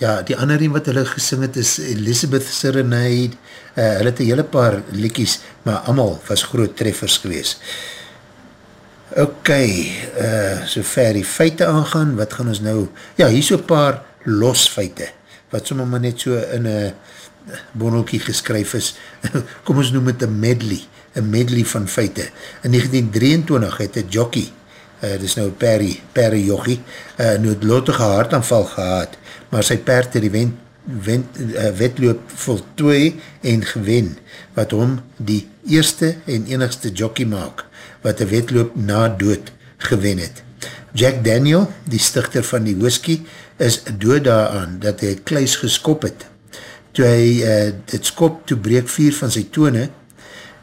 Ja, die ander een wat hulle gesing het is Elizabeth Serenade. Uh, hulle het een hele paar liekies, maar allemaal was groot treffers gewees. Ok, uh, so ver die feite aangaan, wat gaan ons nou... Ja, hier so paar los feite wat sommer maar net so in een bonnelkie geskryf is, *laughs* kom ons noem het een medley, een medley van feite. In 1923 het een jockey, uh, dit is nou Perry, Perry jochie, uh, noodlotige hartaanval gehad, maar sy perd het die wend, wend, uh, wedloop voltooi en gewen, wat hom die eerste en enigste jockey maak, wat die wedloop na dood gewen het. Jack Daniel, die stichter van die whisky, is dood daaraan dat hy kluis geskop het. Toe hy uh, dit skop, toe breek vier van sy tone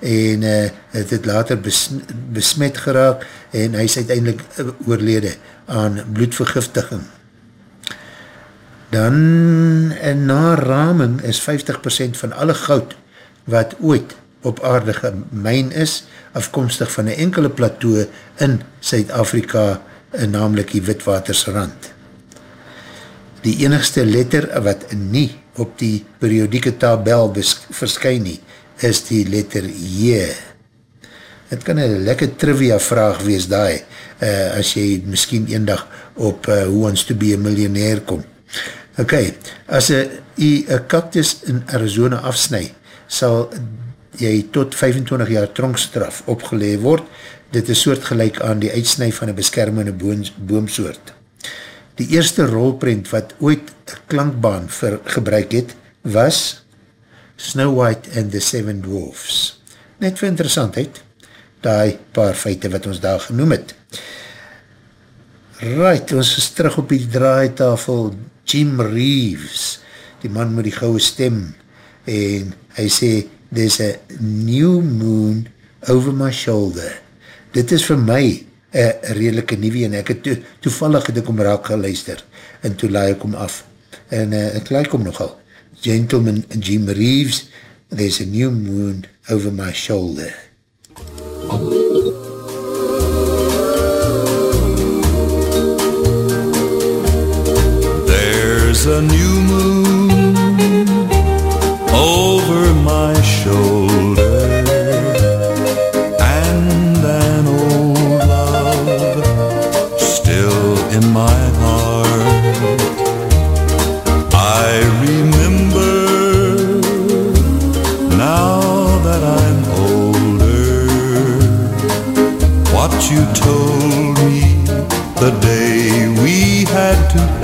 en uh, het het later bes, besmet geraak en hy is uiteindelik uh, oorlede aan bloedvergiftiging. Dan en na raming is 50% van alle goud wat ooit op aarde gemeen is, afkomstig van een enkele plateau in Suid-Afrika, namelijk die Witwatersrand. Die enigste letter wat nie op die periodieke tabel verskyn nie, is die letter J. Het kan een lekker trivia vraag wees daai, uh, as jy miskien een dag op uh, Who Wants to be a Millionaire kom. Ok, as jy een cactus in Arizona afsnij, sal jy tot 25 jaar tronkstraf opgeleid word, dit is soortgelijk aan die uitsnij van een beskermende boomsoort. Die eerste rolprint wat ooit klankbaan vir gebruik het, was Snow White and the Seven Dwarfs. Net vir interessantheid, die paar feite wat ons daar genoem het. Right, ons is terug op die draaitafel, Jim Reeves, die man met die gouwe stem, en hy sê, there's a new moon over my shoulder. Dit is vir my een redelike nieuwe, en ek het to, toevallig het ek om raak geluister, en toe laai ek om af, en uh, ek laai om nogal, Gentleman Jim Reeves, there's a new moon over my shoulder. There's a new moon over my shoulder and an old love still in my heart. You told me the day we had to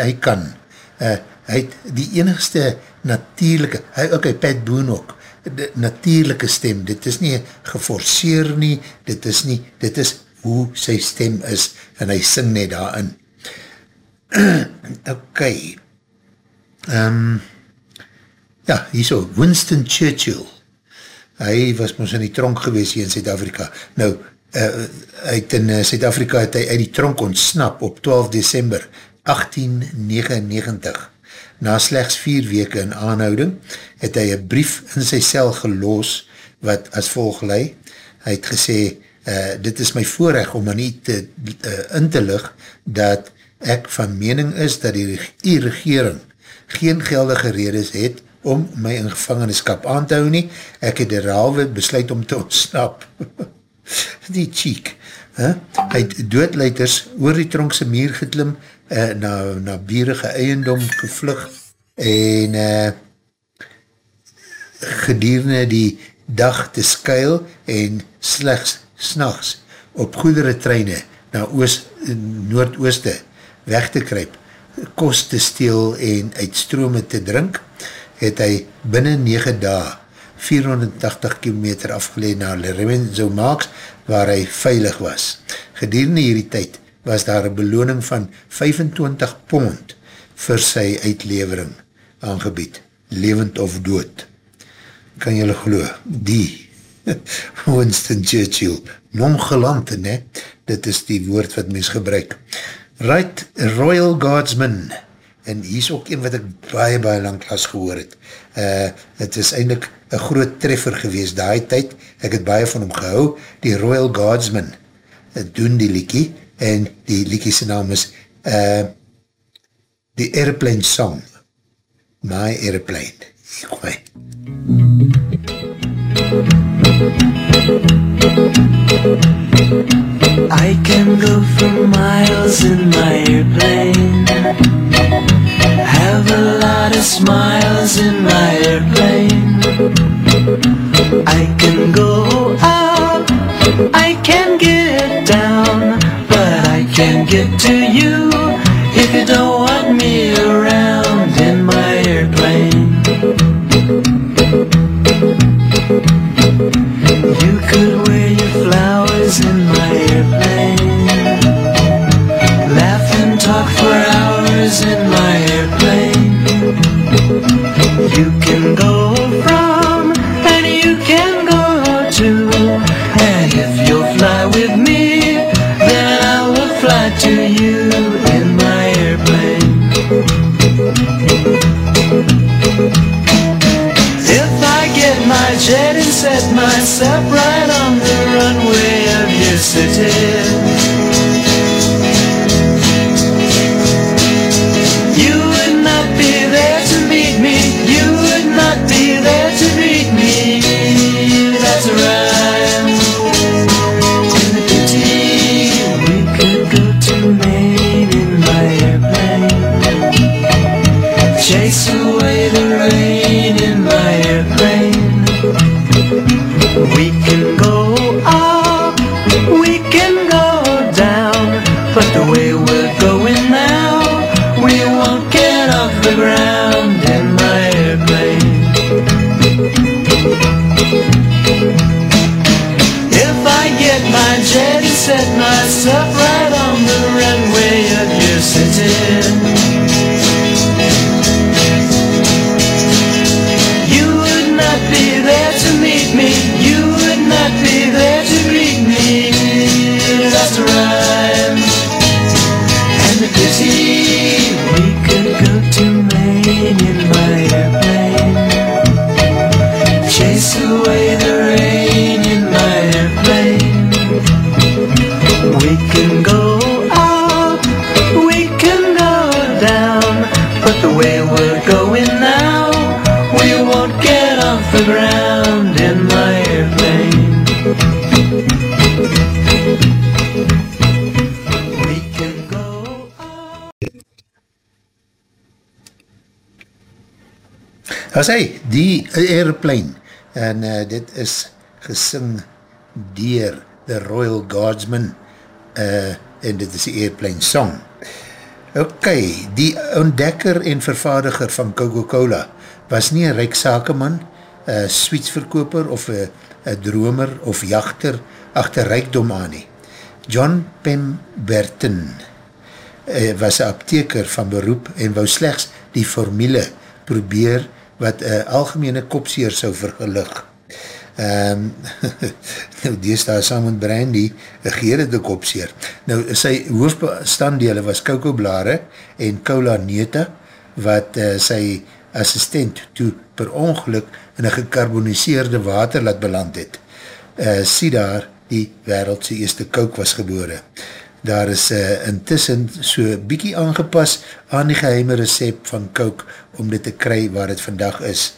hy kan, uh, hy het die enigste natuurlijke, hy, ok, Pat Boone ook, natuurlijke stem, dit is nie geforceer nie, dit is nie, dit is hoe sy stem is, en hy sing net daarin. *clears throat* ok, um, Ja, hier so, Winston Churchill. Hy was ons in die tronk gewees hier in Zuid-Afrika. Nou, uh, uit in Zuid-Afrika het hy uit die tronk ontsnap op 12 december 1899. Na slechts vier weke in aanhouding het hy een brief in sy cel geloos wat as volg lei. Hy het gesê, uh, dit is my voorrecht om nie te, uh, in te lig dat ek van mening is dat die, die regering geen geldige redes het om my in gevangenskap aan te hou nie. Ek het derhalwe besluit om te ontsnap. *laughs* die cheek. Huh? Hy het doodleiters oor die tronkse muur geklim uh, na, na bierige eiendom gevlug en uh, gedierende die dag te skuil en slechts s'nachts op goedere treine na oost, noordooste weg te kryp, kost te steel en uit strome te drink, het hy binnen 9 dae 480 km afgeleid na Lorenzo Marks, waar hy veilig was. Gedurende hierdie tyd was daar een beloning van 25 pond vir sy uitlevering aangebied, levend of dood. Kan jylle glo, die *laughs* Winston Churchill, nongelante, ne? Dit is die woord wat mens gebruik. Right, Royal Guardsman, en hier is ook een wat ek baie, baie lang klas gehoor het. Uh, het is eindelijk een groot treffer gewees daai tyd, ek het baie van hom gehou, die Royal Guardsman, doen die liekie, en die liekie sy naam is uh, die Airplane Song, My Airplane, kom my. I can go for miles in my airplane. Have a lot of smiles in my airplane. I can go up, I can get down But I can't get to you. If you don't want me around in my airplane You could wear your flowers in my airplane. Laugh and talk for hours in my airplane. You can go set myself right As hy, die airplane, en uh, dit is gesing dier the Royal Guardsman, uh, en dit is die airplane song. Ok, die ontdekker en vervaardiger van Coca-Cola was nie een rijk sakeman, een sweetsverkoper of een dromer of jachter achter rijkdom aan nie. John Pemberton uh, was een apteker van beroep en wou slechts die formule probeer wat uh, algemene kopseer sou vergelig. Um, *laughs* nou, dees daar saam met Brandy, geer het de kopseer. Nou, sy hoofdbestanddele was kokoblare en cola neta, wat uh, sy assistent toe per ongeluk in een gekarboniseerde water laat beland het. Uh, sien daar die wereldse eerste kook was gebore. Daar is uh, intussen so bykie aangepas aan die geheime recept van kook om dit te kry waar het vandag is.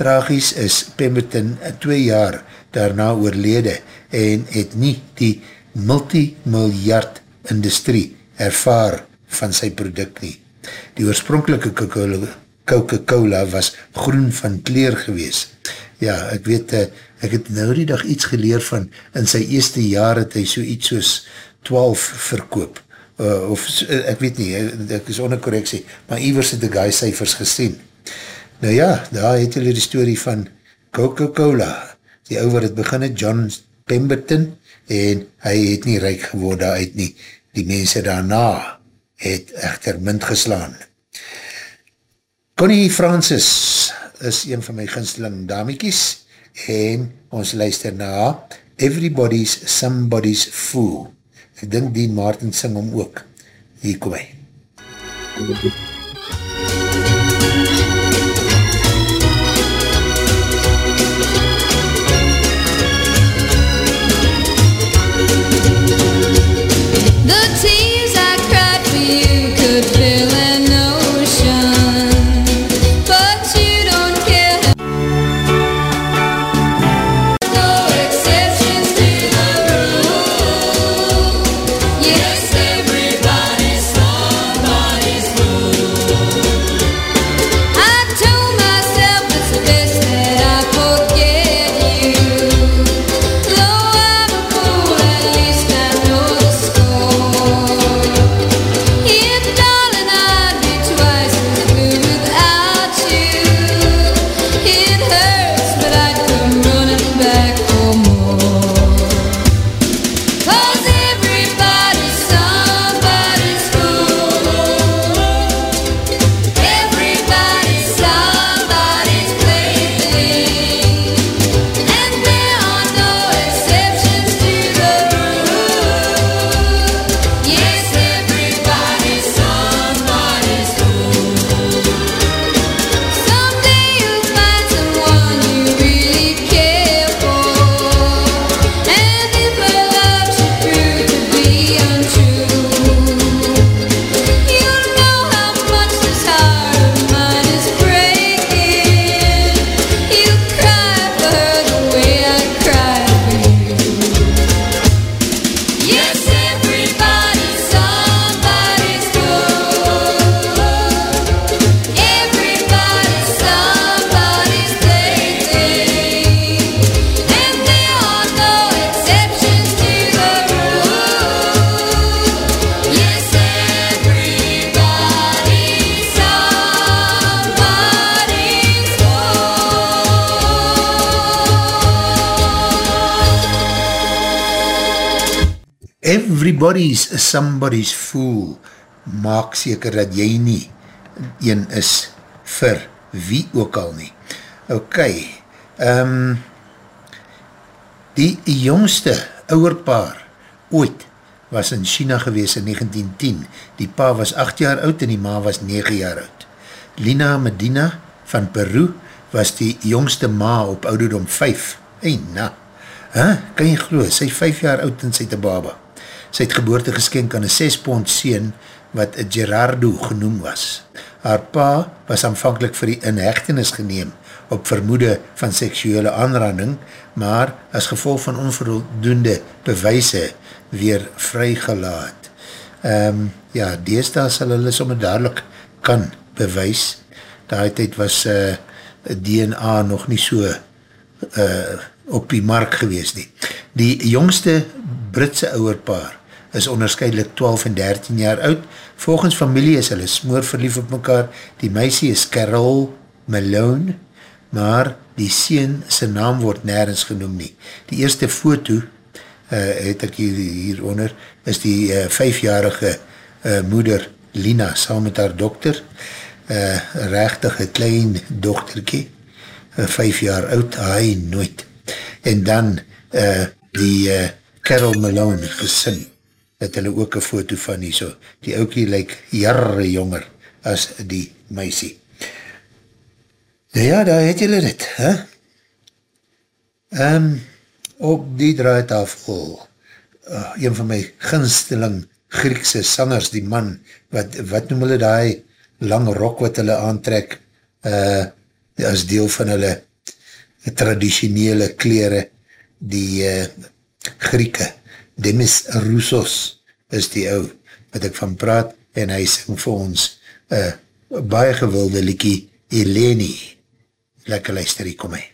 Tragies is Pemberton 2 jaar daarna oorlede en het nie die multimiljard industrie ervaar van sy product nie. Die oorspronkelike Coca-Cola was groen van kleer gewees. Ja, ek weet, eh, ek het nou die dag iets geleer van, in sy eerste jaar het hy so iets soos 12 verkoop. Uh, of, ek weet nie, ek is onder correctie, maar Ivers het die guy cijfers gesien. Nou ja, daar het hulle die story van Coca-Cola, die ou wat het begin het, John Pemberton, en hy het nie rijk geworden uit nie. Die mense daarna het echter mind geslaan. Connie Francis is een van my ginsteling damiekies, en ons luister na Everybody's Somebody's Fool. Ek dink Dean Martin sing om ook. Hier kom hy. MUZIEK everybody's somebody's fool, maak seker dat jy nie een is vir wie ook al nie. Ok, um, die jongste ouwerpaar ooit was in China gewees in 1910. Die pa was 8 jaar oud en die ma was 9 jaar oud. Lina Medina van Peru was die jongste ma op ouderdom 5. Hey, na, huh? kan jy geloof, sy 5 jaar oud en sy te baba sy het geboorte geskenk aan een 6 pond sien wat Gerardo genoem was. Haar pa was aanvankelijk vir die inhechtenis geneem op vermoede van seksuele aanranding, maar as gevolg van onvoldoende bewijse weer vrygelaat. Um, ja, deesdaal sal hulle somme dadelijk kan bewys. Daai tyd was uh, eh, DNA nog nie so uh, op die mark gewees nie. Die jongste Britse ouwerpaar is onderscheidelik 12 en 13 jaar oud. Volgens familie is hulle smoor verlief op mekaar. Die meisie is Carol Malone, maar die sien sy naam word nergens genoem nie. Die eerste foto, uh, het ek hier, hieronder, is die uh, vijfjarige uh, moeder Lina, saam met haar dokter. uh, rechtige klein dochterkie, uh, vijf jaar oud, hy nooit. En dan uh, die uh, Carol Malone gesin, het hulle ook een foto van die so. Die oukie lyk jarre jonger as die meisie. Nou ja, daar het julle dit, hè? Um, op die draaitafel, uh, een van my ginsteling Griekse sangers, die man, wat, wat noem hulle die lang rok wat hulle aantrek, uh, as deel van hulle traditionele kleren, die uh, Grieke, Demis Roussos, is die ou, wat ek van praat, en hy sing vir ons, uh, baie gewilde liekie, Eleni, lekker luister, hier kom hy.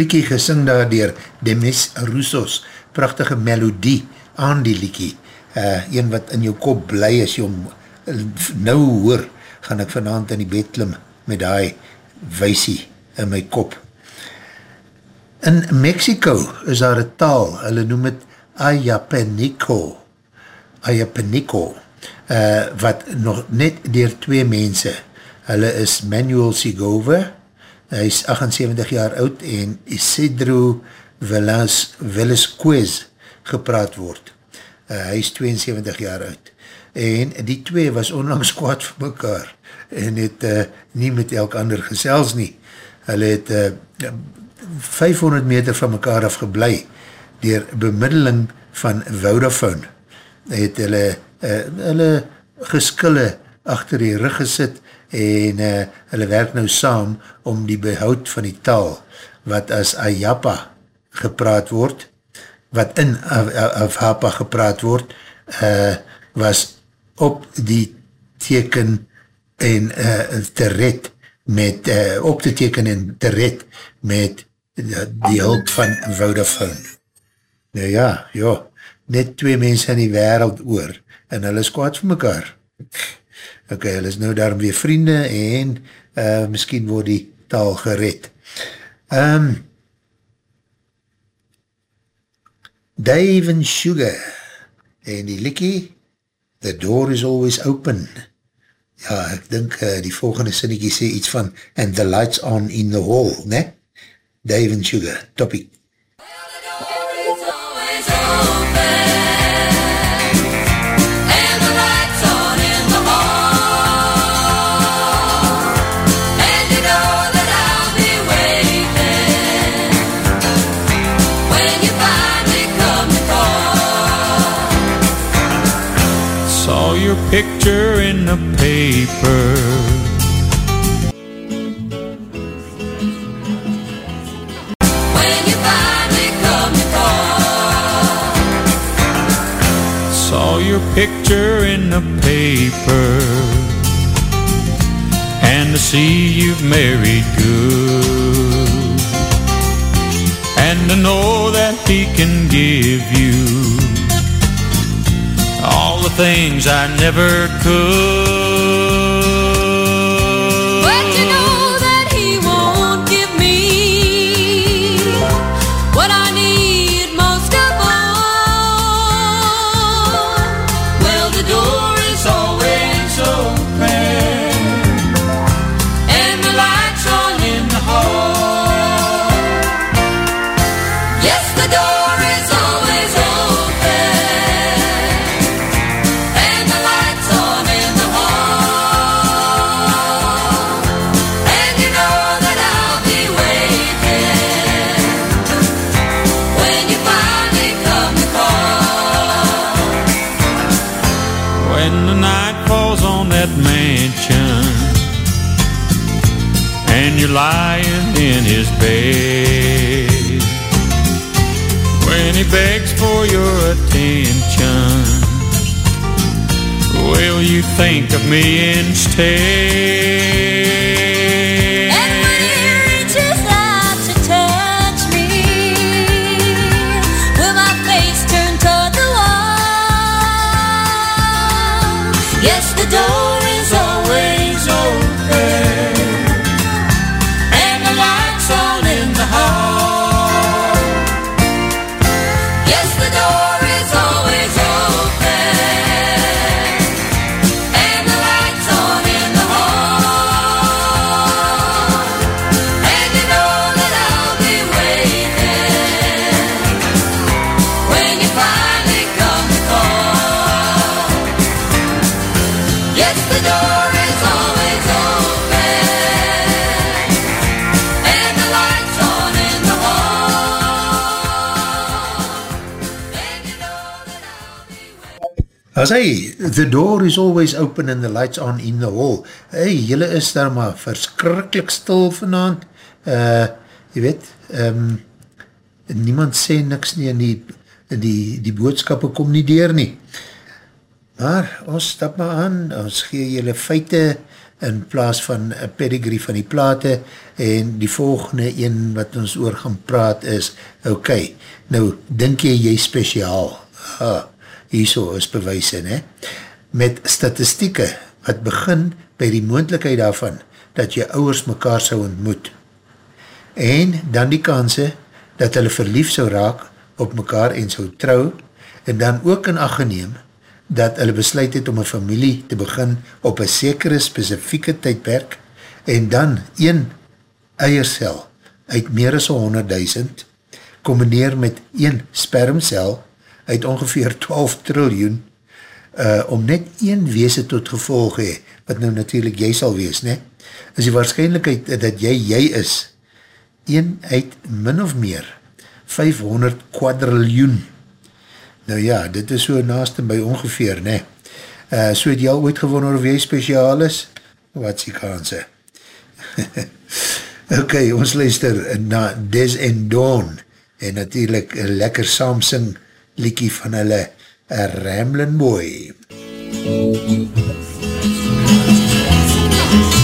Liekie gesing daar dier Demis Roussos, prachtige melodie aan die liekie, uh, een wat in jou kop bly as jy om nou hoor, gaan ek vanavond in die bed klim met die weisie in my kop. In Mexico is daar een taal, hulle noem het Ayapenico, Ayapenico, uh, wat nog net dier twee mense, hulle is Manuel Sigova, hy is 78 jaar oud en Isidro Velasquez gepraat word. Uh, hy is 72 jaar oud. en die twee was onlangs kwaad vir mekaar en het uh, nie met elk ander gesels nie. Hulle het uh, 500 meter van mekaar afgeblei dier bemiddeling van Vodafone het hulle, uh, hulle geskille achter die rug gesit en uh, hulle werk nou saam om die behoud van die taal wat as Ayapa gepraat word, wat in Afhapa gepraat word, uh, was op die teken en uh, te red met, uh, op te teken en te red met die hulp van Vodafone. Nou ja, ja, net twee mense in die wereld oor, en hulle is kwaad vir mekaar. Ok, hulle is nou daarom weer vriende, en uh, miskien word die taal gered. Um, Dave and Sugar, en die likkie, The door is always open. Ja, ek dink uh, die volgende sinnekie sê iets van, and the lights on in the hall, ne? Dave and Sugar, topic. Saw your picture in the paper. When you finally come before, Saw your picture in the paper. And to see you've married good. And to know that he can give you All the things I never could for your attention Will you think of me instead? As hy, the door is always open and the lights on in the hall. Hey, jylle is daar maar verskrikkelijk stil vanavond. Uh, jy weet, um, niemand sê niks nie en die, die, die boodskappe kom nie deur nie. Maar ons stap maar aan, ons gee jylle feite in plaas van een pedigree van die plate en die volgende een wat ons oor gaan praat is, ok, nou, dink jy jy speciaal? Ah, hierso is bewijse, ne? Met statistieke wat begin by die moendlikheid daarvan dat jy ouwers mekaar sou ontmoet. En dan die kanse dat hulle verlief sou raak op mekaar en sou trou en dan ook in acht geneem dat hulle besluit het om een familie te begin op een sekere specifieke tydperk en dan een eiersel uit meer as 100.000 combineer met een spermcel uit ongeveer *laughs* 12 triljoen uh, om net een weese tot gevolg hee, wat nou natuurlijk jy sal wees, ne? is die waarschijnlijkheid dat jy jy is, een uit min of meer 500 quadriljoen. Nou ja, dit is so naast en by ongeveer, ne? Uh, so het jy al ooit gewonnen of jy speciaal is? Wat is die kanse? *laughs* ok, ons luister na Des and Dawn en natuurlijk lekker Samsung liekie van hulle Ramblin' Boy. Here's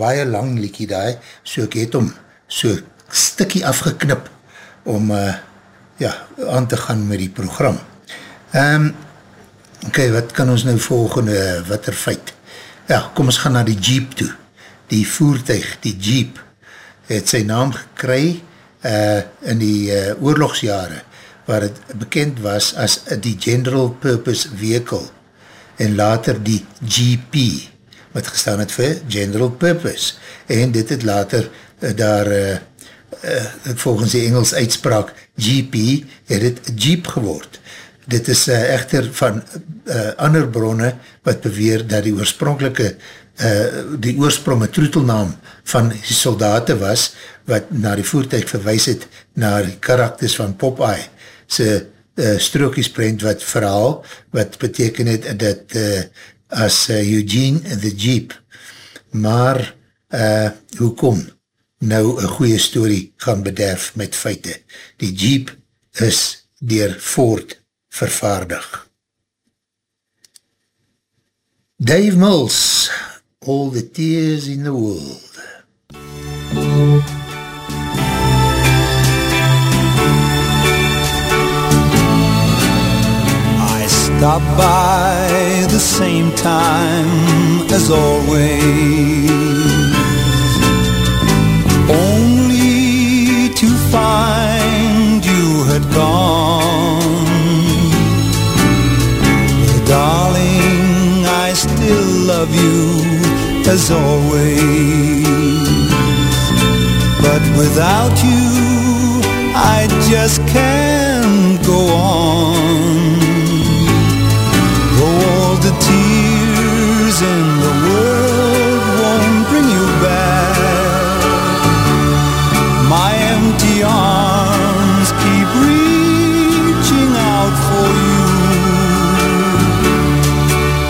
baie lang liekie daai, so ek het hom so stikkie afgeknip om uh, ja, aan te gaan met die program. Um, ok, wat kan ons nou volgende, wat er feit? Ja, kom ons gaan na die Jeep toe. Die voertuig, die Jeep, het sy naam gekry uh, in die uh, oorlogsjare, waar het bekend was as die General Purpose Vehicle, en later die GP, wat gestaan het vir General Purpose, en dit het later uh, daar, uh, uh, volgens die Engels uitspraak, GP, het het Jeep geword. Dit is uh, echter van uh, ander bronne wat beweer dat die oorspronkelike uh, die oorsprong, een troetelnaam van die soldaten was, wat na die voertuig verwijs het na die karakters van Popeye, sy uh, strookiesprint wat verhaal, wat beteken het dat uh, as uh, Eugene the Jeep, maar uh, hoekom nou een goeie story gaan bederf met feite. Die Jeep is dier Ford vervaardig. Dave Mills, All the Tears in the World. I stop by the same time as always. Only to find you had gone. Darling, I still love you as always. But without you, I just can't go on tears in the world won't bring you back. My empty arms keep reaching out for you.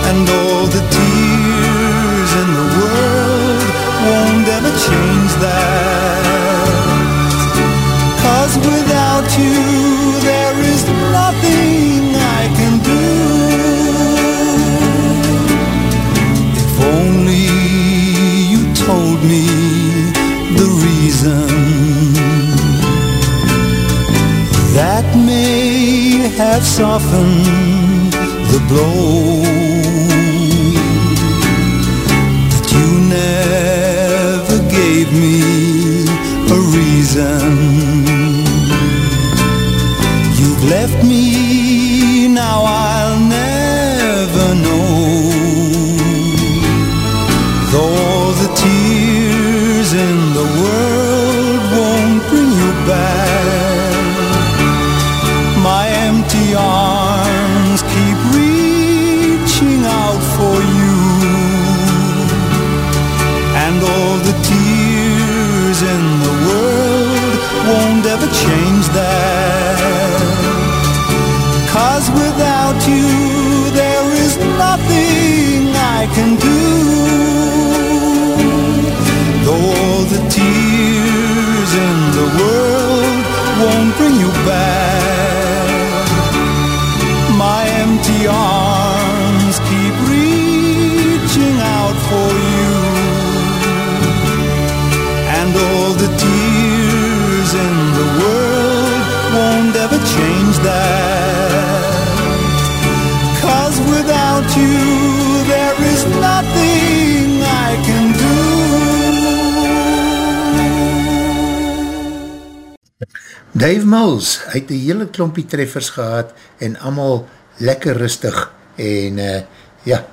And all the tears in the world won't ever change that may have softened the blow But you never gave me a reason. You've left me, now I'll Dave Mills, hy het die hele klompie treffers gehad en allemaal lekker rustig en uh, ja,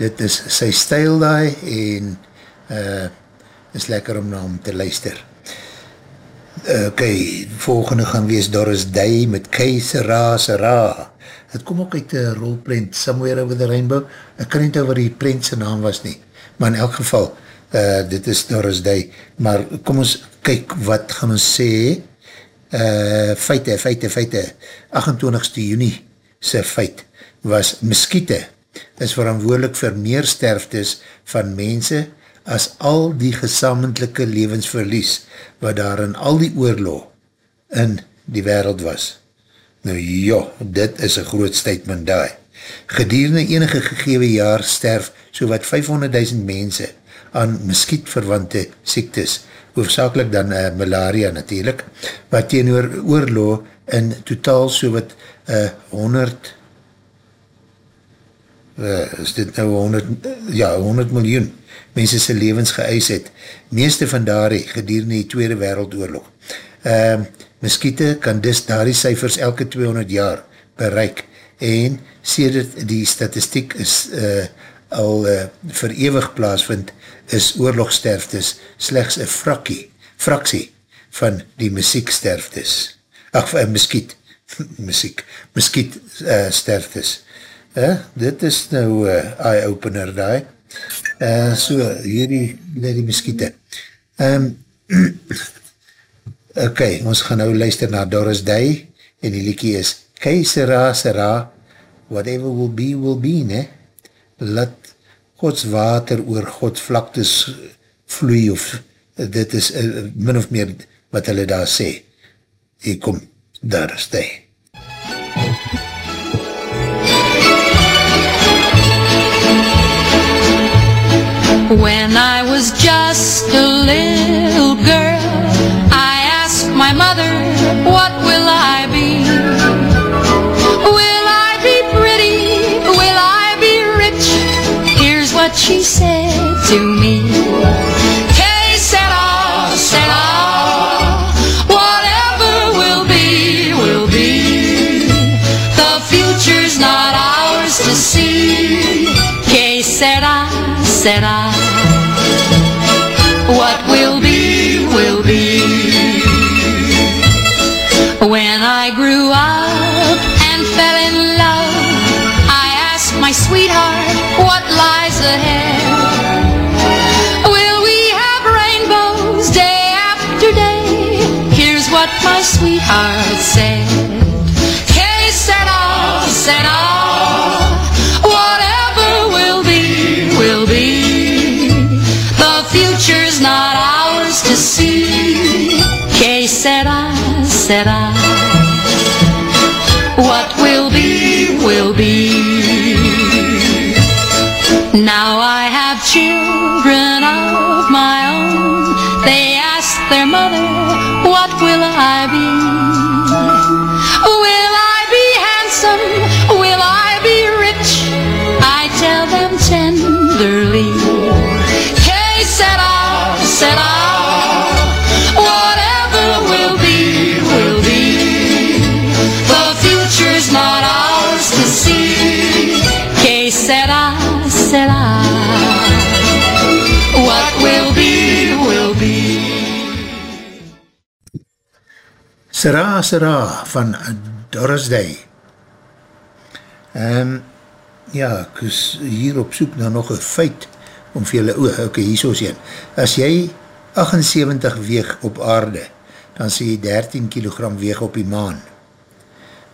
dit is sy stijl daai en uh, is lekker om na hom te luister. Ok, volgende gaan wees Doris Day met Keisera Sera. Het kom ook uit die rolprint Somewhere Over the Rainbow. Ek kan nie wat die print sy naam was nie. Maar in elk geval, uh, dit is Doris Day. Maar kom ons kyk wat gaan ons sê. Uh, feite, feite, feite. 28 juni sy feit was miskiete is verantwoordelik vir meer sterftes van mense as al die gesamentlijke levensverlies wat daar in al die oorlog in die wereld was. Nou ja, dit is een groot statement daar. Gedierende enige gegewe jaar sterf so wat 500.000 mense aan miskietverwante siektes, hoofdzakelik dan uh, malaria natuurlijk, wat teen oor oorlog in totaal so wat uh, 100 uh, is dit nou 100, ja, 100 miljoen mense sy levens geëis het. Meeste van daarie gedurende die Tweede Wereldoorlog. Uh, miskiete kan dus daarie cijfers elke 200 jaar bereik en sedert die statistiek is uh, al uh, verewig plaasvind, is oorlogsterftes slechts een frakkie, fraksie van die muzieksterftes. Ach, uh, muskiet, *laughs* muziek, muskiet uh, sterftes. Uh, dit is nou uh, eye-opener daai. Uh, so, hierdie, die miskiete. Um, *clears throat* ok, ons gaan nou luister na Doris Day, en die liekie is, Kei sera sera, whatever will be, will be, ne? Laat Gods water oor Gods vlaktes vloei, of dit is uh, min of meer wat hulle daar sê. Hier kom, Doris Day. When I was just a little girl, I asked my mother, what said to me. Que sera, sera, whatever will be, will be. The future's not ours to see. Que sera, sera. Sweetheart said. Que. Whatever will be, will be. The future's not ours to see. Sera, sera. Sera Sera van Doris Day. Um, ja, ek is hier op soek na nog een feit om vir julle, oe, ok, hier soos een. As jy 78 weeg op aarde, dan sê jy 13 kilogram weeg op die maan.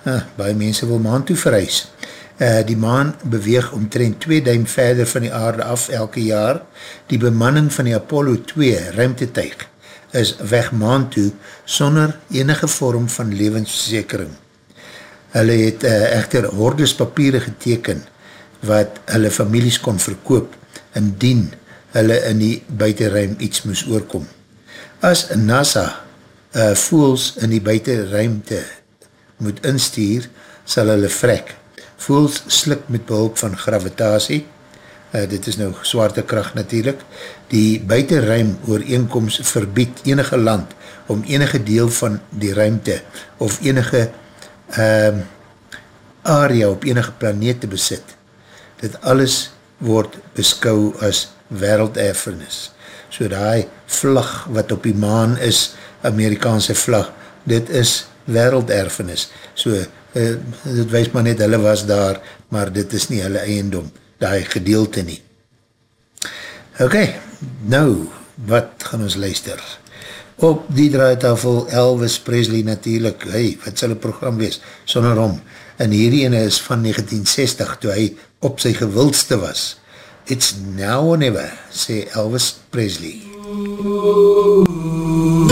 Uh, baie mense wil maan toe verhuis. Uh, die maan beweeg omtrent 2 duim verder van die aarde af elke jaar. Die bemanning van die Apollo 2 ruimtetuig is weg maan toe sonder enige vorm van levensversekering. Hulle het uh, echter hordes papiere geteken wat hulle families kon verkoop indien hulle in die buitenruim iets moes oorkom. As NASA uh, voels in die buitenruimte moet instuur, sal hulle vrek. Voels slik met behulp van gravitasie, uh, dit is nou zwaartekracht natuurlijk, die buitenruim ooreenkomst verbied enige land om enige deel van die ruimte of enige uh, area op enige planeet te besit. Dit alles word beskou as werelderfenis. So die vlag wat op die maan is, Amerikaanse vlag, dit is werelderfenis. So, uh, dit wees maar net, hulle was daar, maar dit is nie hulle eiendom, die gedeelte nie. Ok, nou, wat gaan ons luister? Op die draaitafel Elvis Presley natuurlijk, hey, wat sal die program wees, sonder om, en hierdie ene is van 1960, toe hy op sy gewildste was. It's now or never, sê Elvis Presley. It's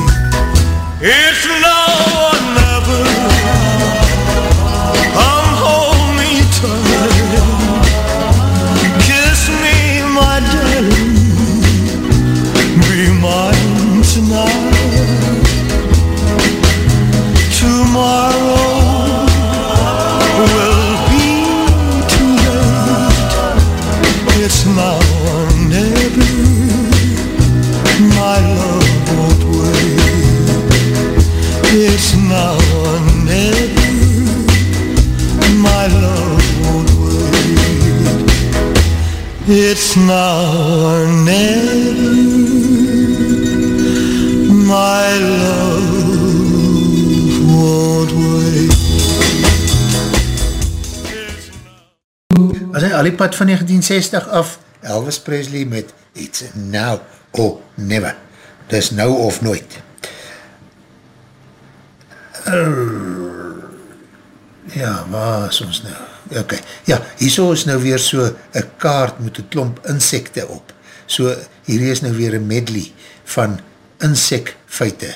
It's now It's now or never. My love won't wait. Was hy al die pad van 1960 af, Elvis Presley met It's Now or Never. Dis nou of nooit. Uh, ja, waar is ons nou? Ok, ja, hier is nou weer so een kaart met een klomp insekte op. So, hier is nou weer een medley van insekfeite.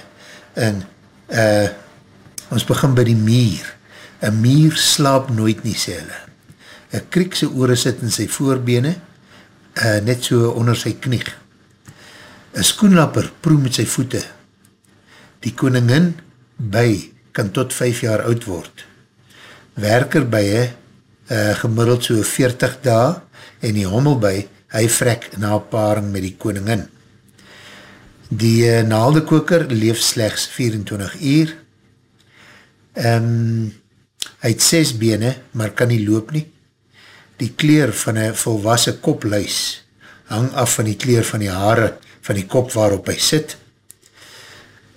En, uh, ons begin by die mier. Een mier slaap nooit nie, sê hulle. Een kriekse oore sit in sy voorbene, uh, net so onder sy knieg. Een skoenlapper proe met sy voete. Die koningin by kan tot 5 jaar oud word. Werker by uh, gemiddeld so 40 dae en die hommel by, hy vrek na paring met die koningin. Die uh, naaldekoker leef slechts 24 uur. Um, hy het 6 bene, maar kan nie loop nie. Die kleer van een volwassen kopluis hang af van die kleer van die haare van die kop waarop hy sit.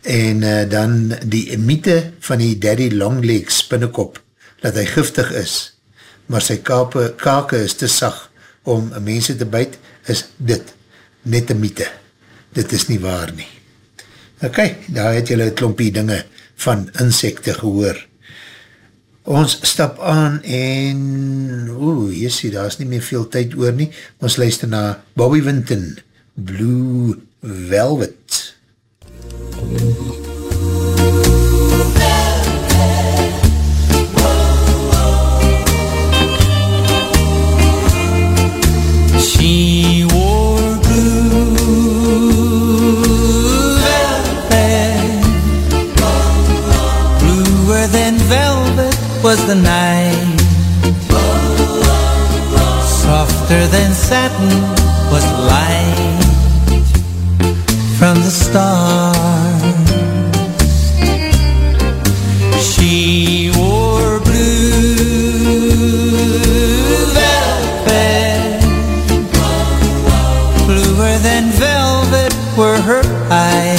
En uh, dan die mythe van die daddy longleg spinnekop, dat hy giftig is, maar sy kape, kake is te sag om mense te byt, is dit net een mythe. Dit is nie waar nie. Ok, daar het julle klompie dinge van insekte gehoor. Ons stap aan en oeh, sê, daar is nie meer veel tyd oor nie. Ons luister na Bobby Winton, Blue Velvet. Blue velvet, was the night. Softer than satin was the light from the stars. She I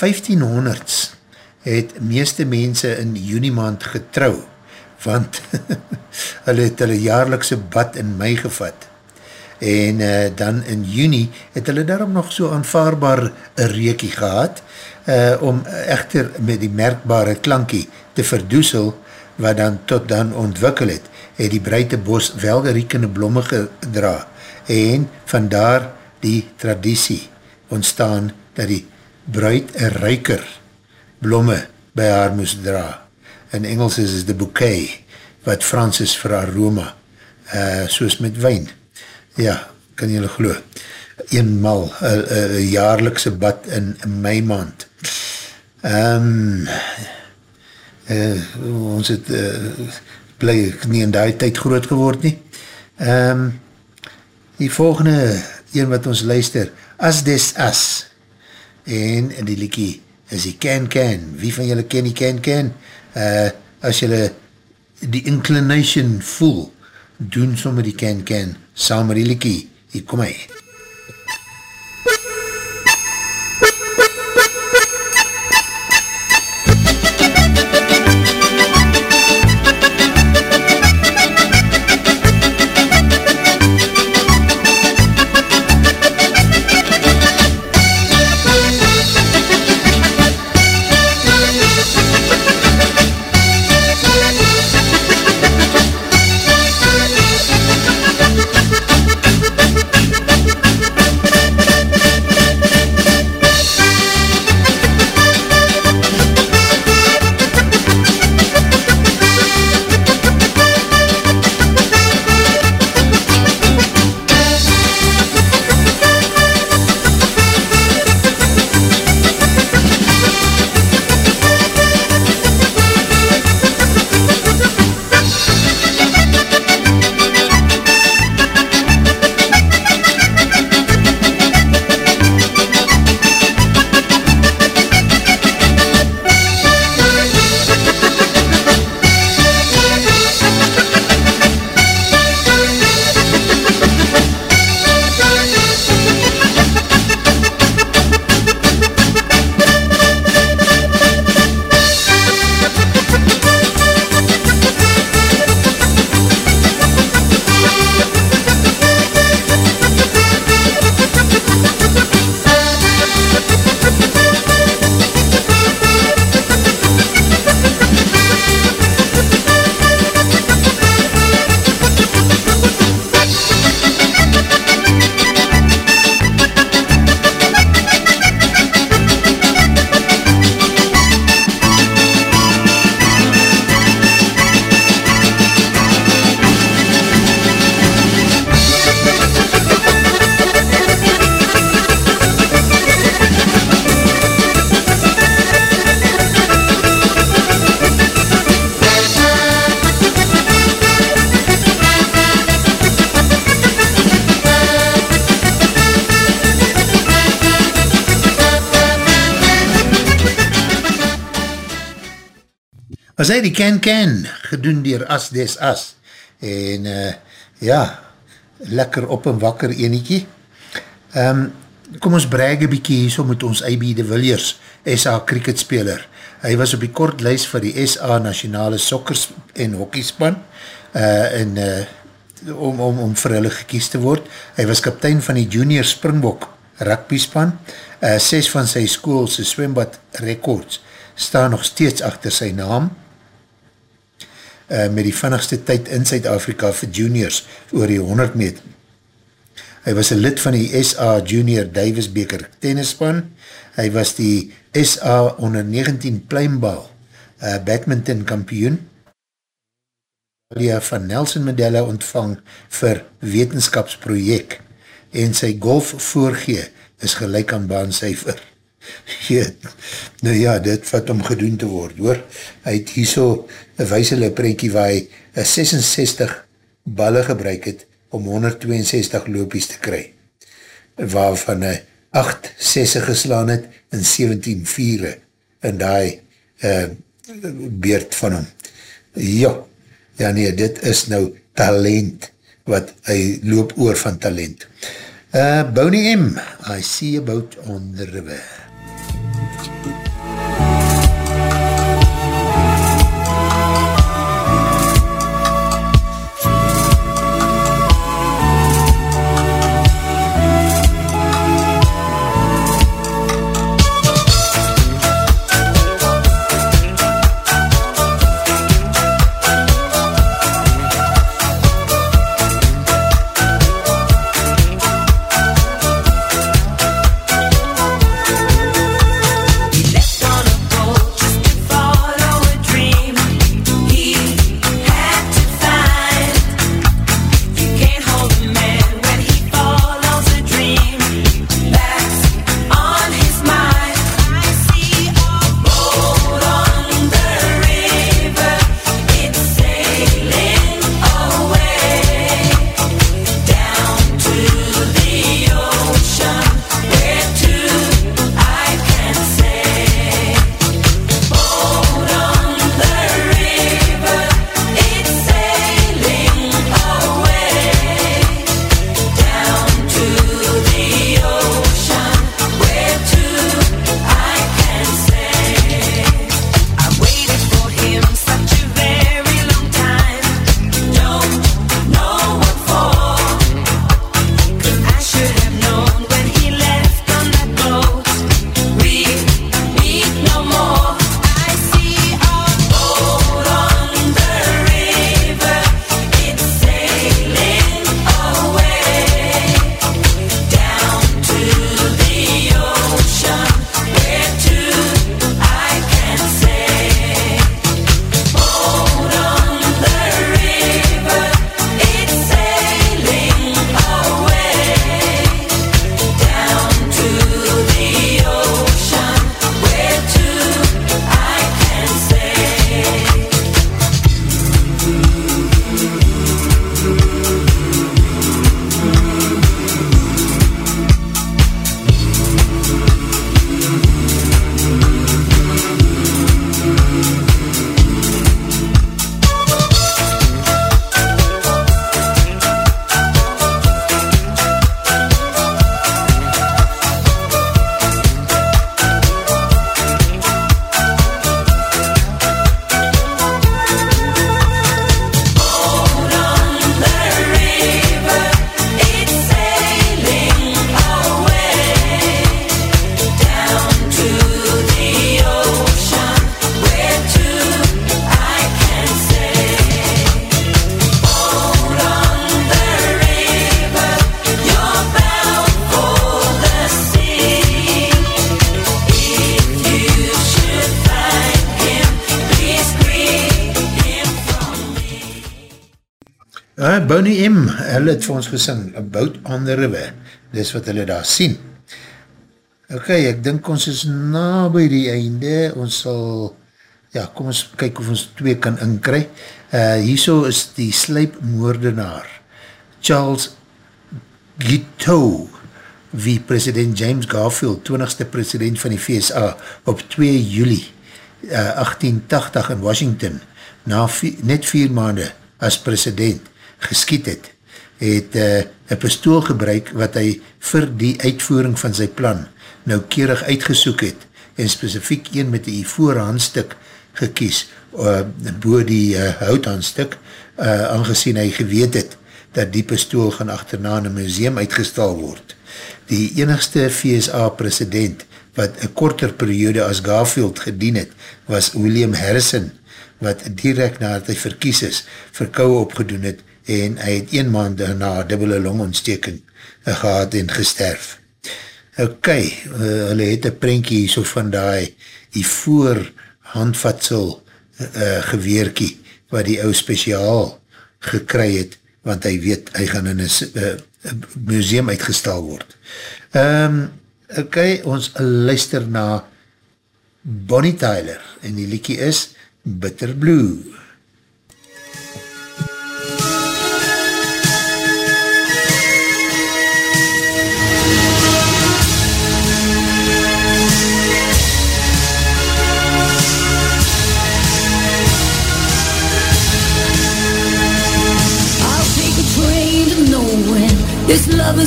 1500s het meeste mense in juni maand getrouw, want *laughs* hulle het hulle jaarlikse bad in mei gevat. En uh, dan in juni het hulle daarom nog so aanvaarbaar reekie gehad, uh, om echter met die merkbare klankie te verdoesel, wat dan tot dan ontwikkel het, het die breite bos welgeriekende blomme gedra en vandaar die traditie ontstaan dat die bruid een ruiker blomme by haar moest dra. In Engels is het de bouquet, wat Frans is vir aroma, uh, soos met wijn. Ja, kan jylle glo. Eenmaal een jaarlikse bad in mei maand. Um, uh, ons het uh, bly nie in die tyd groot geword nie. Um, die volgende een wat ons luister, As Des As, en die liekie is die Can Can. Wie van julle ken die Can Can? Uh, as julle die inclination voel, doen sommer die Can Can, saam met die liekie. Hier kom hy. Was hy die Can Can gedoen dier As Des As en uh, ja, lekker op en wakker eniekie. Um, kom ons breg een bykie hier so met ons IB de Villiers, SA cricketspeler. Hy was op die kort lijst vir die SA nationale sokkers en hockeyspan uh, en uh, om, om, om vir hulle gekies te word. Hy was kaptein van die junior Springbok rugby span. Uh, ses van sy schoolse swembad records staan nog steeds achter sy naam uh, met die vinnigste tyd in Zuid-Afrika vir juniors oor die 100 meter. Hy was een lid van die SA Junior Davis Beker tennisspan. Hy was die SA onder 19 pluimbal uh, badminton kampioen. Alia van Nelson Medella ontvang vir wetenskapsprojek en sy golf voorgee is gelijk aan baancijfer. Nou ja, dit wat om gedoen te word, hoor. Hy het hier so een wijsele prentjie waar hy 66 balle gebruik het om 162 loopies te kry, waarvan hy 8 sesse geslaan het en 17 vieren in die uh, beurt van hom. Ja, ja nee, dit is nou talent, wat hy loop oor van talent. Uh, Boney M, I see a boat on the river. Hulle het vir ons gesing, About on the River, dis wat hulle daar sien. Ok, ek dink ons is na by die einde, ons sal, ja, kom ons kyk of ons twee kan inkry. Uh, hierso is die sluipmoordenaar, Charles Guiteau, wie president James Garfield, 20ste president van die VSA, op 2 juli uh, 1880 in Washington, na vi net vier maande as president geskiet het, het uh, een pistool gebruik wat hy vir die uitvoering van sy plan noukeurig uitgesoek het en specifiek een met die voorhandstuk gekies uh, bo die uh, houthandstuk uh, aangezien hy geweet het dat die pistool gaan achterna in een museum uitgestal word. Die enigste VSA president wat een korter periode as Garfield gedien het, was William Harrison, wat direct nadat hy verkies is, verkouwe opgedoen het en hy het een maand na dubbele longontsteking gehad en gesterf. Ok, uh, hulle het een prentje so van die, die voor handvatsel uh, geweerkie, wat die ou speciaal gekry het, want hy weet, hy gaan in een uh, museum uitgestal word. Um, ok, ons luister na Bonnie Tyler, en die liekie is Bitter Blue.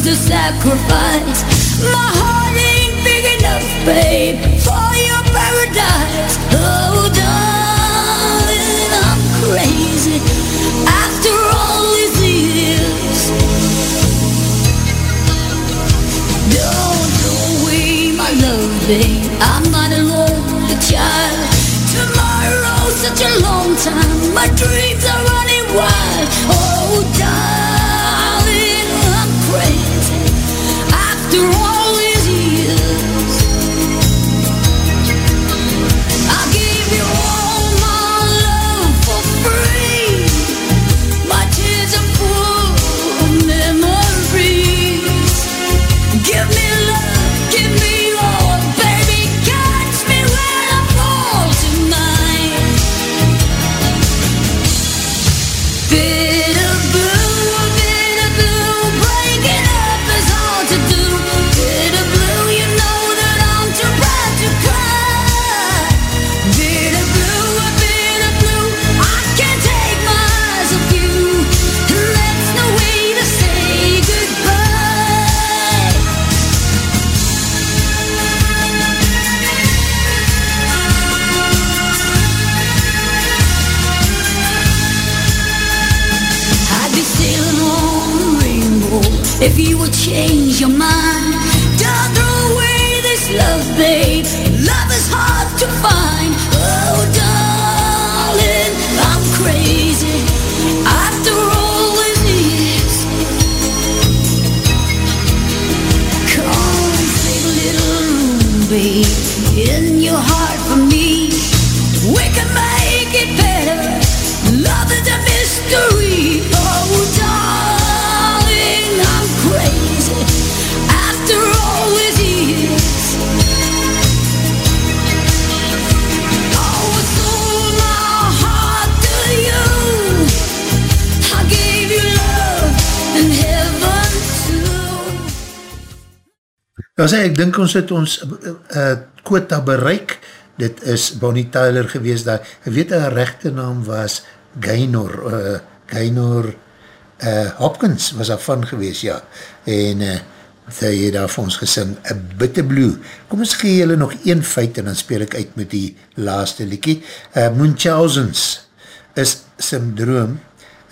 Is a sacrifice. My heart ain't big enough, babe, for your paradise. Oh, darling, I'm crazy. After all these years, don't throw away my love, babe. I'm not a lonely child. Tomorrow's such a long time. My dreams Nou sê, ek dink ons het ons uh, quota bereik, dit is Bonnie Tyler gewees daar, ek weet haar rechte naam was Gaynor, uh, Gaynor uh, Hopkins was daar van gewees, ja, en uh, sy het daar vir ons gesing, A Bitter Blue, kom ons gee julle nog een feit en dan speel ek uit met die laaste liekie, uh, Munchausens is syndroom,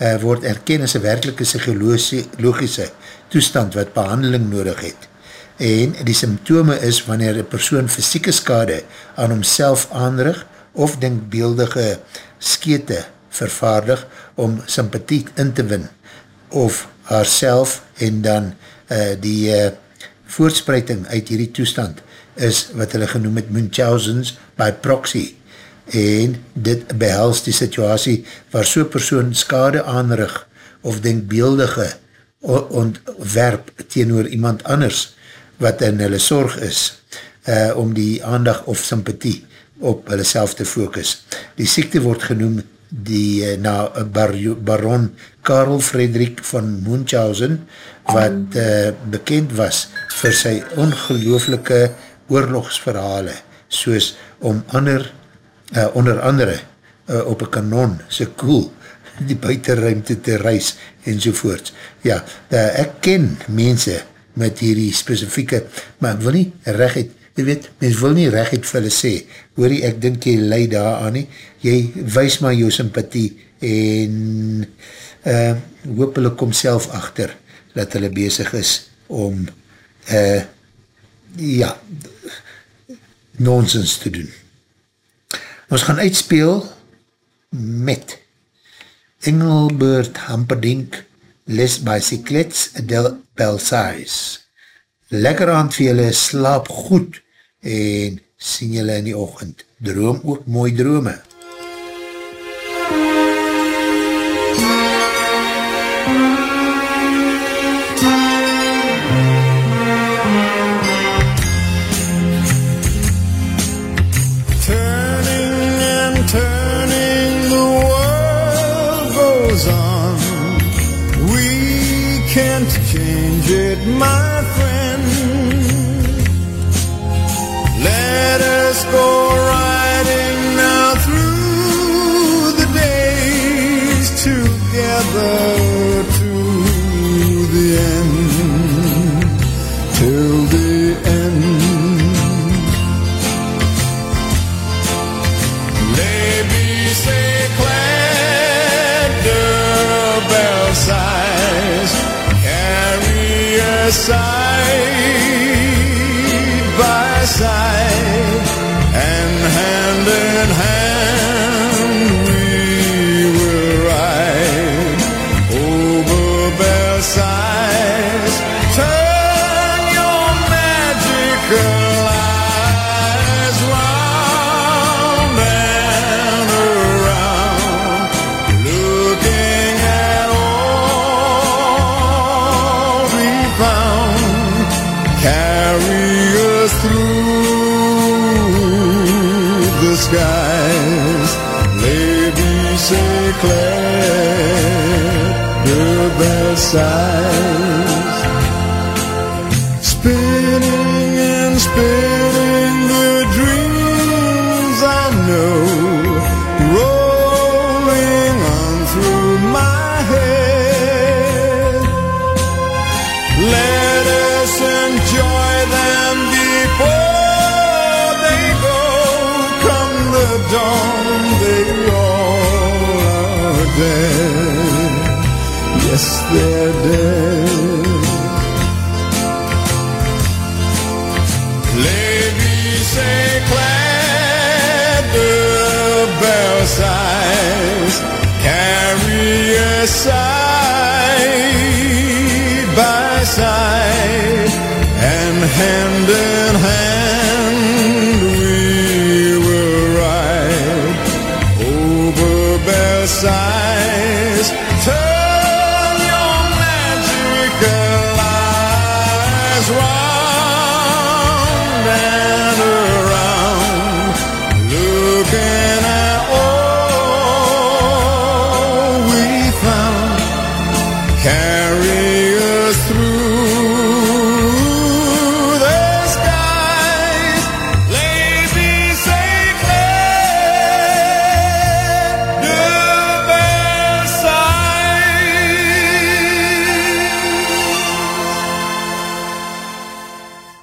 uh, word erken as een werkelike psychologische toestand wat behandeling nodig het en die symptome is wanneer een persoon fysieke skade aan homself aanrig of denkbeeldige skete vervaardig om sympathie in te win of haarself en dan uh, die uh, voortspreiting uit hierdie toestand is wat hulle genoem het Munchausens by proxy. En dit behels die situasie waar so persoon skade aanrig of denkbeeldige ontwerp teenoor iemand anders wat in hulle sorg is uh, om die aandag of sympathie op hulle self te focus. Die siekte word genoem die, uh, na bar, baron Karel Frederik van Munchausen wat uh, bekend was vir sy ongelooflike oorlogsverhale soos om ander uh, onder andere uh, op een kanon, so cool, die buitenruimte te reis en sovoorts. Ja, uh, ek ken mense met hierdie specifieke, maar ek wil nie recht jy weet, mens wil nie recht vir hulle sê, hoor ek dink jy leid daar aan nie, jy wees maar jou sympathie en uh, hoop hulle kom self achter dat hulle bezig is om uh, ja nonsens te doen. Ons gaan uitspeel met Engelbert Hamperdink Les Bicyclettes Del Belsize. Lekker aan vir julle, slaap goed en sien julle in die ochend. Droom ook mooi drome. My